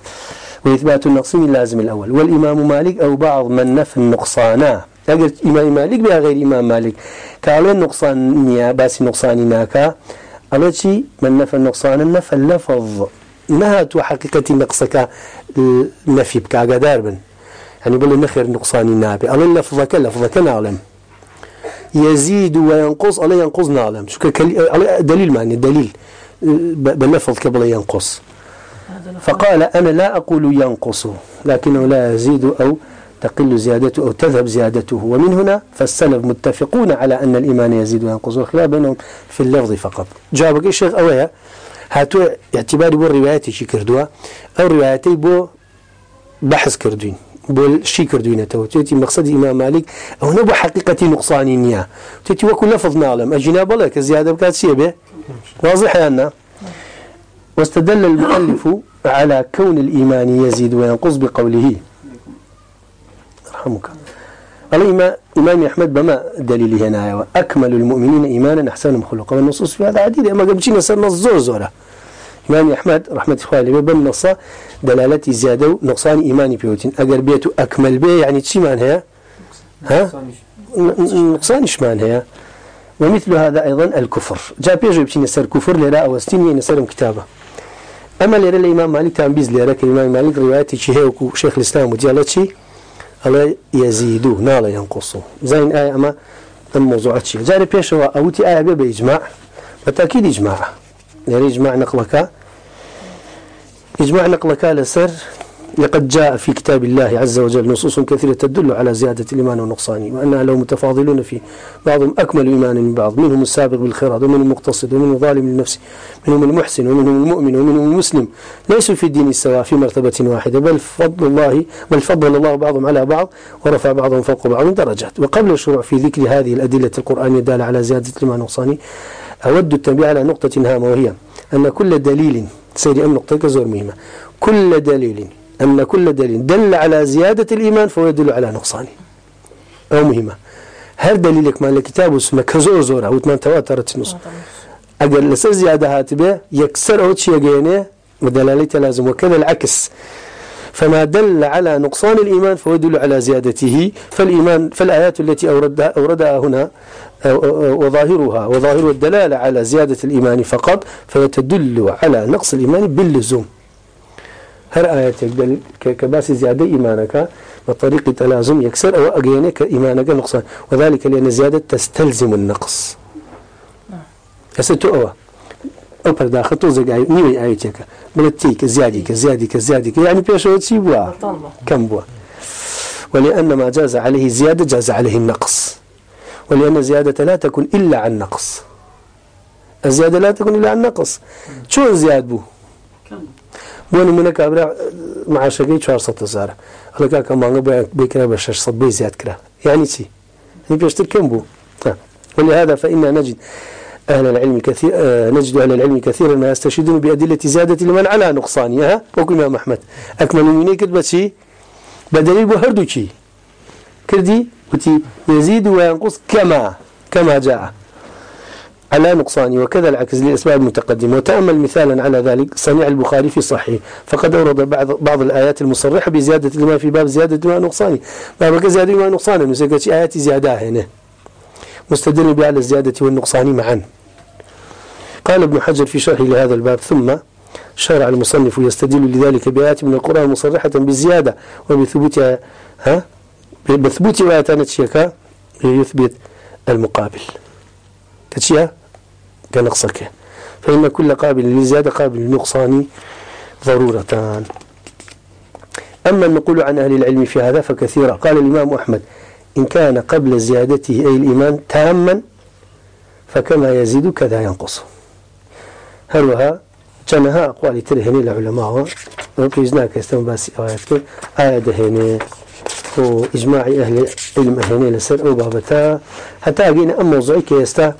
وإثبات النقصين لازم الأول والإمام مالك أو بعض من نفى النقصان. أقل إمام مالك بها غير إمام مالك قالوا النقصان نيا باسي نقصان ناكا قالوا شي من نفى النقصان النفى اللفظ نهت وحقيقة نقصك النفي بك قدار بن. یعنی يعني بل نخير نقصان نابي قالوا لفظك لفظك نعلم. يزيد وينقص عليه ينقص نعلم. شو كل دليل معني دليل باللفظ قبل ينقص فقال أنا لا أقول ينقص لكنه لا يزيد أو تقل زيادته أو تذهب زيادته ومن هنا فالسلف متفقون على أن الإيمان يزيد وينقص والخلاف بينهم في اللفظ فقط. جابك الشيخ أويا هاتو اعتباري بو الروايات شي كردوا أو رواياتي بو بحث كردوين بو شي كردوين تو تيتي مقصد إمام مالك أو نبو حقيقة نقصانية تيتي وكل لفظ نعلم أجناب الله كزيادة بكات سيبه واضح يا أنا واستدل المؤلف على كون الإيمان يزيد وينقص بقوله. رحمك الإمام إمام أحمد بما دليل هنا. أكمل المؤمنين إيمانا أحسنهم خلقا. والنصوص في هذا عديدة أما قبل شيء نصر نص زورة. إمام أحمد رحمة الله عليه بم نصا دلالة زيادة نقصان إيماني بيوتين أجر بيته أكمل به يعني تشي معناها ها؟ نقصان إيش معناها ومثل هذا أيضا الكفر. جاء بيجو بشي نسر كفر لراء وستين ينسرم كتابه أما لرا الإمام مالك تنبيز لرا كالإمام مالك رواياتي شي شيخ الإسلام وديالات شي ألا يزيدو نالا ينقصو زين آية أما الموضوعات شي جاء بيشو أوتي آية بي بإجماع بالتأكيد إجماع يعني إجماع نقلك إجماع نقلك لسر لقد جاء في كتاب الله عز وجل نصوص كثيرة تدل على زيادة الإيمان ونقصانه وأنها لو متفاضلون في بعضهم أكمل إيمانا من بعض. منهم السابق بالخيرات، ومنهم المقتصد، ومنهم ظالم للنفس منهم المحسن، ومنهم المؤمن، ومنهم المسلم. ليسوا في الدين السواء في مرتبة واحدة، بل فضل الله، بل فضل الله بعضهم على بعض، ورفع بعضهم فوق بعض درجات. وقبل الشروع في ذكر هذه الأدلة القرآنية الدالة على زيادة الإيمان ونقصانه أود التنبيه على نقطة هامة، وهي أن كل دليل سيري أم نقطة كزور مهمة، كل دليل أن كل دليل دل على زيادة الإيمان فهو يدل على نقصانه أو مهمة. هل دليلك ما الكتاب اسمه كزور زورة أو تمان تواترت النص أقل لسر زيادة هاتبه يكسر أو تشي يقينه ودلالته لازم وكذا العكس. فما دل على نقصان الإيمان فهو يدل على زيادته. فالإيمان فالآيات التي أوردها, أوردها هنا وظاهرها وظاهر الدلالة على زيادة الإيمان فقط فيتدل على نقص الإيمان باللزوم. هر آية يقدر كباس زيادة إيمانك بطريقة تلازم يكسر أو أجينك إيمانك نقصان. وذلك لأن زيادة تستلزم النقص. أستو أوا أو بردا خطو زق آية نيوي آيتك بلتيك زيادك زيادك زيادك يعني یعنی بيشو تسيبوا طلبة كم بوا؟ ولأن ما جاز عليه زيادة جاز عليه النقص. ولأن زيادة لا تكون إلا عن نقص. الزيادة لا تكون إلا عن نقص. شو زياد بو؟ بواني منك أبرع مع شقي شوار سطة زارة هلا كان ما بيكرا بشش صد بي زياد كرا يعني یعنی تي يعني یعنی بيشتر كم بو ها. ولهذا فإنا نجد أهل العلم كثير نجد أهل العلم كثيرا ما يستشهدون بأدلة زيادة لمن على نقصانها وكما إمام أحمد أكمل من كتبة شيء بدليل بهردو شيء كردي وتي يزيد وينقص كما كما جاء. على نقصان، وكذا العكس للأسباب المتقدمة وتأمل مثالا على ذلك صنيع البخاري في صحيح فقد أورد بعض بعض الآيات المصرحة بزيادة ما في باب زيادة ما نقصان. باب زيادة ما نقصان. نسيقات آيات زيادة هنا. مستدل بعلى الزيادة والنقصان معا. قال ابن حجر في شرح لهذا الباب، ثم شرع المصنف يستدل لذلك بآيات من القرآن مصرحة بالزيادة وبثبوتها، ها؟ بثبوت آيات نتشيكا يثبت المقابل. كتشيا كنقصك. فإن كل قابل للزيادة قابل للنقصان ضرورتان أما النقول عن أهل العلم في هذا فكثيرا قال الإمام أحمد، إن كان قبل زيادته أي الإيمان تاما فكما يزيد كذا ينقص. هلوها جنها أقوال ترهني العلماء وكيزناك يستمع باسي آياتك آية دهني وإجماع أهل علم أهلين لسر أو حتى أجينا أم موضوعي يستا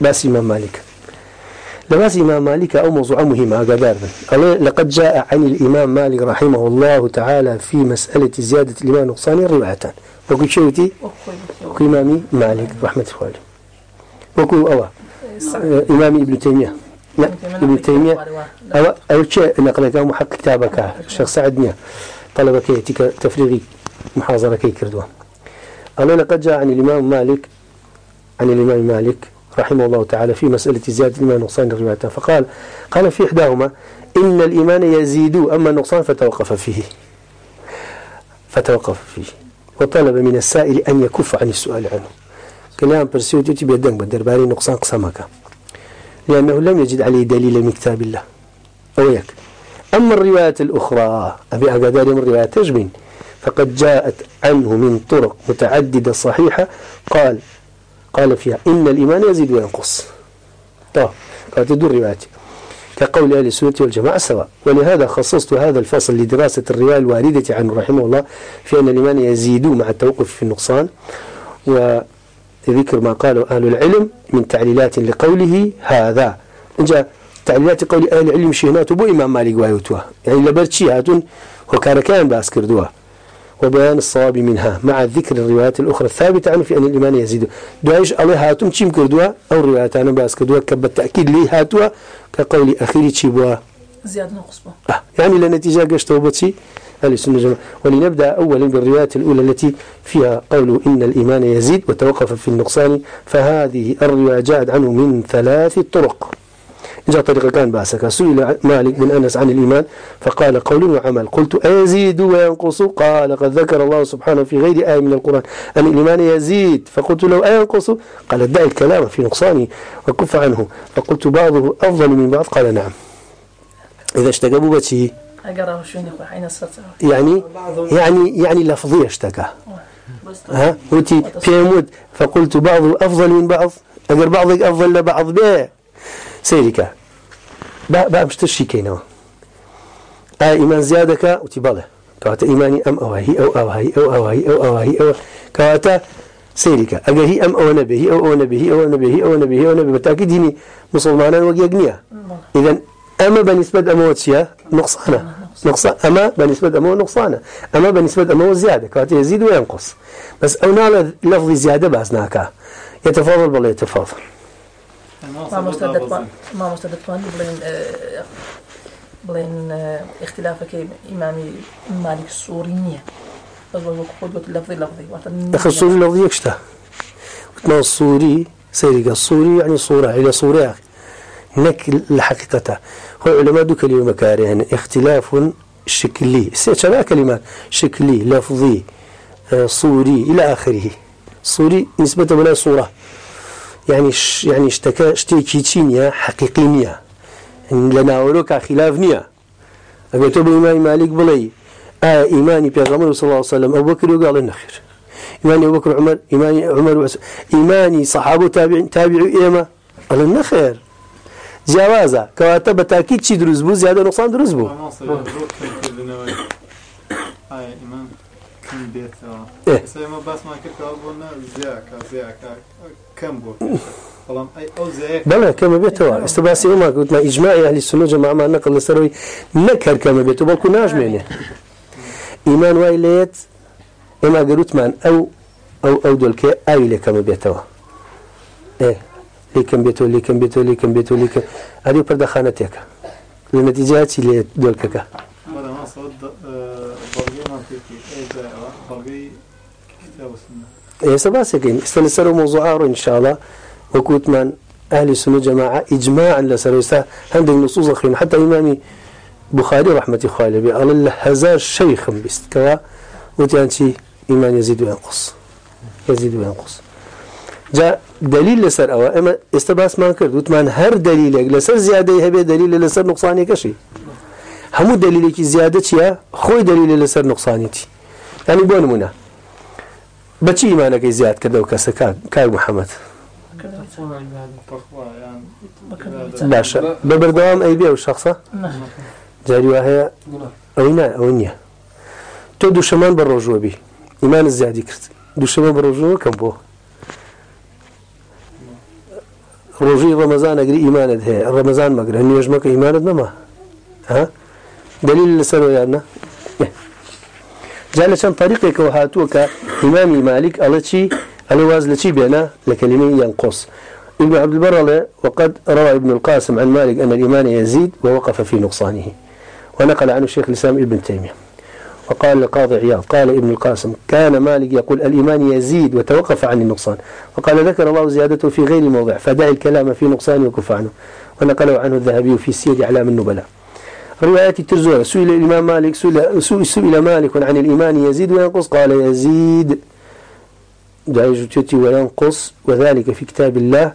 باس إمام مالك. لباس إمام مالك أو موضوع مهم أقدار لقد جاء عن الإمام مالك رحمه الله تعالى في مسألة زيادة الإيمان نقصان روايتان. وكو شوتي وكو إمامي مالك رحمة الله وكو أوا إمامي ابن تيمية. لا، ابن تيمية. أو أو شيء نقلك أو محقق كتابك الشيخ سعد ميا طلبك يأتيك تفريغي محاضرة كي كردوا قال لقد جاء عن الإمام مالك، عن الإمام مالك رحمه الله تعالى في مسألة زيادة الإيمان نقصان الروايات فقال، قال في إحداهما، إن الإيمان يزيد أما النقصان فتوقف فيه. فتوقف فيه. وطلب من السائل أن يكف عن السؤال عنه. كلام برسيوتي تبي الدنك بالدرباري نقصان قسمك. لأنه لم يجد عليه دليل من كتاب الله. أو يك أما الروايات الأخرى، أبي أقدار من الروايات تجبين فقد جاءت عنه من طرق متعددة صحيحة. قال قال فيها إن الإيمان يزيد وينقص. طيب قال تدور رواياتي كقول أهل السنة والجماعة سواء. ولهذا خصصت هذا الفصل لدراسة الرواية الواردة عنه رحمه الله في أن الإيمان يزيد مع التوقف في النقصان وذكر ما قاله أهل العلم من تعليلات لقوله هذا. جاء تعليلات قول أهل العلم شهنات بو إمام مالك وايوتوها. يعني لبرتشي هاتون وكاركان باس كردوها وبيان الصواب منها. مع ذكر الروايات الأخرى. الثابتة عنه في أن الإيمان يزيد. دعيش الله هاتم تشيم كردوا؟ أو روايات أنا باس كردوا كبالتأكيد لي هاتوا. كقول أخيري تشيبوا زيادة نقص آه. يعني لنتيجة قشت وبتي أهل السنة جماعة. ولنبدأ أولا بالروايات الأولى التي فيها قول إن الإيمان يزيد وتوقف في النقصان. فهذه الرواية جاءت عنه من ثلاث طرق. جاء طريقة كان باسك سئل مالك بن أنس عن الإيمان فقال قول وعمل. قلت أيزيد وينقص قال قد ذكر الله سبحانه في غير آية من القرآن أن الإيمان يزيد. فقلت له أينقص قال ادعي الكلام في نقصانه وكف عنه. فقلت بعضه أفضل من بعض. قال نعم. إذا حين السرطة يعني يعني يعني لفظية اشتكى. ها؟ وتي فقلت بعض أفضل من بعض. أقر بعضك أفضل لبعض به. سيرك بقى بقى مش تشي كينوا آه إيمان زيادك وتي بله كواتا إيماني أم أو هي أو أو هي أو أو هي أو أو هي أو كواتا سيرك أقر هي أم أو نبي هي أو نبي هي أو نبي هي أو نبي هي أو نبي بالتأكيد هني مسلمانا وجيجنيا إذا أما بالنسبة أموتشيا نقصانا نقصان. أما بالنسبة أمو نقصانا أما بالنسبة أمو زيادة كانت يزيد وينقص بس نال لفظ زيادة بأسناكا يتفاضل بل يتفاضل ما مستدد ما مستدد بلين آه، بلين آه، اختلافك إمامي مالك السورينية بس بقول قدوة اللفظي لفظي أخي الصوري لفظي يكشتا وتما الصوري سيريك الصوري يعني صورة إلى صورة نك الحقيقة هو علماء دو كلمة مكاري يعني اختلاف شكلي سيتشبه كلمات شكلي لفظي صوري إلى آخره صوري نسبة ولا صورة يعني ش يعني اشتكى اشتكي تشينيا حقيقينيا يعني لنا وروك خلاف نيا أقول تبو إمام مالك بلي آه إيماني بيغمر صلى الله عليه وسلم أبو بكر وقال النخير إيماني أبو بكر عمر إيماني عمر وعس إيماني صحابه تابع تابعوا إيما قال النخير جوازا كواتب تأكيد شي دروز بو زيادة نقصان دروز بو هاي إمام كم بيت إيه. سيما بس ما كنت أقولنا زياكا زياكا كم والله زياك بلا كما بيتوا استباسي ما قلت ما إجماع أهل السنة جماعة ما نقل السروي نكر كما بيتوا بل كناش منه إيمان وايليت إما قلت من أو أو أو دول كي آيلة كما بيتوا إيه ليكم بيتوا ليكم بيتوا ليكم بيتوا ليكم هذه برد خانتك لنتيجات اللي دول كذا هذا ما صد بلغي ما تيجي أي زي بلغي كتاب السنة إيه سباسكين استنسروا موضوعات إن شاء الله وكوت من أهل السنة جماعة إجماعا لسروسا عند النصوص الخيمة حتى إمامي بخاري رحمة خالي قال الله هزار شيخ بست كوا وتيانشي إيمان يزيد وينقص يزيد وينقص جاء دليل لسر أو إما استباس ما كرد وتمان هر دليل لسر زيادة يهبه دليل لسر نقصاني كشي همو دليل كي زيادة يا خوي دليل لسر نقصاني تي يعني یعنی بون منا بچی ایمانەکەی زیاد کردە و کەسە کار محەممەد. تقوى يعني باشە. بە بەردەوام ئەی بێ و شخصە؟ جاری وا هەیە؟ ئەوی نا ئەو نییە. تۆ دووشەمان بە ڕۆژوە بی. ایمانە زیادی کرد. دووشەمە بە ڕۆژەوە کەم بۆ. ڕۆژی ڕەمەزان ئەگری ئیمانت هەیە. ڕەمەزان مەگرە. نوێژمەکە ئیمانت نەما. ها؟ دلیل لەسەر یانە جعل شان طريقك وهاتوك إمامي مالك الله شي الله وازل شي بينا لكلمة ينقص ابن عبد البر وقد روى ابن القاسم عن مالك أن الإيمان يزيد ووقف في نقصانه. ونقل عنه الشيخ الإسلام ابن تيمية. وقال القاضي عياض، قال ابن القاسم، كان مالك يقول الإيمان يزيد وتوقف عن النقصان. وقال ذكر الله زيادته في غير موضع، فدع الكلام في نقصان وكف عنه. ونقله عنه الذهبي في سير أعلام النبلاء. روايات الترزوة سئل الإمام مالك سئل, سئل مالك عن الإيمان يزيد وينقص قال يزيد. دعيجتي وينقص وذلك في كتاب الله.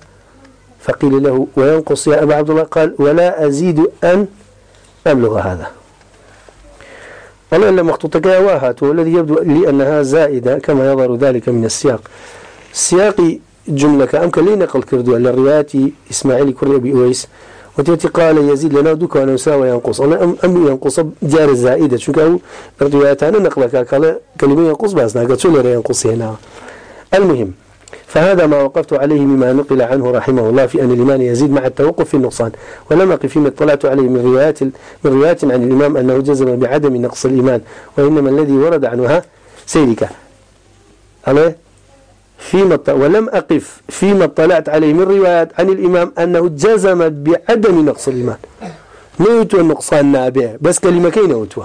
فقيل له وينقص يا أبا عبد الله؟ قال ولا أزيد أن أبلغ هذا. والله إلا مخطوطك يا واهات والذي يبدو لي أنها زائدة كما يظهر ذلك من السياق. السياق جملة أمكن لي نقل كردو للروايات إسماعيل كري أبي أويس وتأتي قال يزيد لنا دوك وأنا أساوى ينقص الله أم, أم ينقص جار الزائدة شو كأو الروايات نقلك قال كلمة ينقص بس نقل شو ينقص هنا المهم فهذا ما وقفت عليه مما نقل عنه رحمه الله في أن الإيمان يزيد مع التوقف في النقصان ولم أقف فيما اطلعت عليه من روايات من روايات عن الإمام أنه جزم بعدم نقص الإيمان وإنما الذي ورد عنها سيدك عليه فيما ولم أقف فيما اطلعت عليه من روايات عن الإمام أنه جزم بعدم نقص الإيمان. نوتوا النقصان نابع بس كلمة كي نوتوا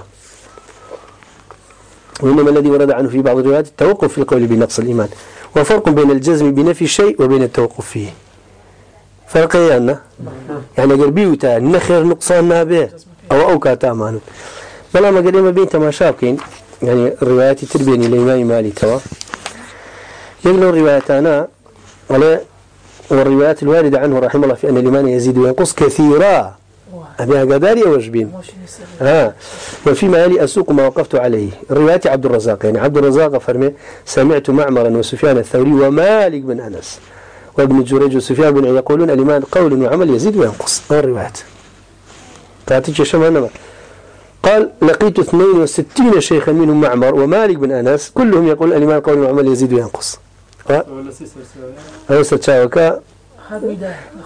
وإنما الذي ورد عنه في بعض الروايات التوقف في القول بنقص الإيمان. وفرق بين الجزم بنفي الشيء وبين التوقف فيه. فرق يعني يعني قربي وتا نخر نقصان نابع أو أو كاتا مانو بلا ما قديما بين تماشاكين يعني الروايات تربيني الإمام مالي توا. يقولون رواياتنا ولا والروايات الواردة عنه رحمه الله في أن الإيمان يزيد وينقص كثيرا. أبيها قداري وجبين. ها. وفيما يلي أسوق ما وقفت عليه. رواية عبد الرزاق يعني عبد الرزاق فرمي سمعت معمرا وسفيان الثوري ومالك بن أنس وابن جريج وسفيان بن يقولون الإيمان قول وعمل يزيد وينقص. الروايات. تعطيك شمع قال لقيت 62 شيخا منهم معمر ومالك بن أنس كلهم يقول الإيمان قول وعمل يزيد وينقص. أو ستشاوكا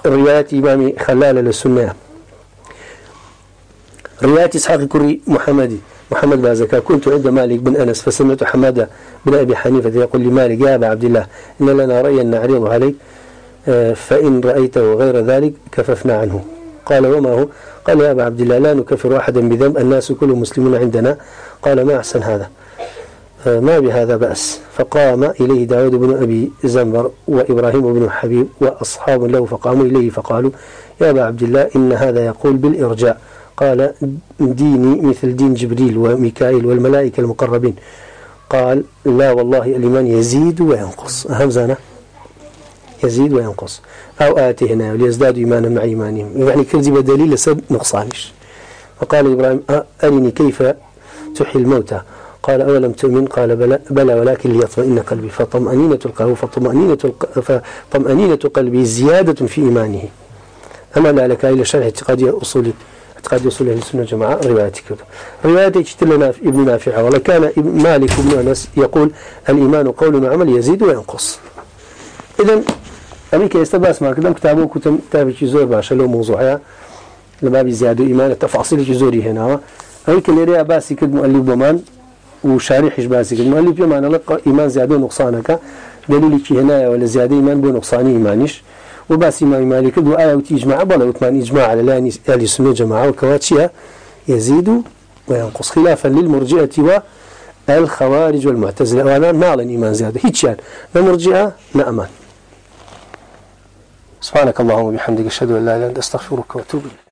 روايات إمام خلال للسنة رواية إسحاق كري محمدي. محمد بازكا كنت عند مالك بن أنس، فسمعت حمادة بن أبي حنيفة يقول لمالك، يا أبا عبد الله، إن لنا رأيا نعرض عليك فإن رأيته غير ذلك كففنا عنه. قال، وما هو؟ قال، يا أبا عبد الله، لا نكفر أحدا بذنب، الناس كلهم مسلمون عندنا. قال، ما أحسن هذا؟ ما بهذا بأس. فقام إليه داود بن أبي زنبر وإبراهيم بن حبيب وأصحاب له فقاموا إليه فقالوا، يا أبا عبد الله، إن هذا يقول بالإرجاء. قال، ديني مثل دين جبريل وميكائيل والملائكة المقربين. قال، لا والله، الإيمان يزيد وينقص. أهم يزيد وينقص. أو آتي هنا ليزدادوا إيمانا مع إيمانهم. يعني كذب دليل لسد نقصانش. فقال إبراهيم أرني كيف تحيي الموتى؟ قال أولم تؤمن؟ قال بلى, بلى ولكن ليطمئن قلبي فطمأنينة القلب فطمأنينة, فطمأنينة قلبي زيادة في إيمانه. أما ذلك إلى شرح اعتقاد أصول اعتقاد أصول أهل السنة جماعة روايتك. روايتي تشتلنا ابن نافع ولا كان مالك بن أنس يقول الإيمان قول وعمل يزيد وينقص. إذن أمريكا يستباس ما كدام كتابه كتاب زور باشا لو موضوعها لباب زيادة إيمان التفاصيل جزوري هنا. أمريكا اللي باسي كد مؤلف بمان. وشارح باسي كد مؤلف يمان لقى إيمان زيادة نقصانك دليل هنا ولا زيادة إيمان بنقصاني إيمانش وباس إمام مالك دو وآية وتجمع بلا وثمان إجماع على لاني أهل السنة جماعة وكواتشيا يزيد وينقص خلافا للمرجئة والخوارج والمعتزلة. وأنا نعلن إيمان زيادة هيتش يعني المرجئة نأمان سبحانك اللهم وبحمدك أشهد أن لا إله إلا أنت أستغفرك وأتوب إليك.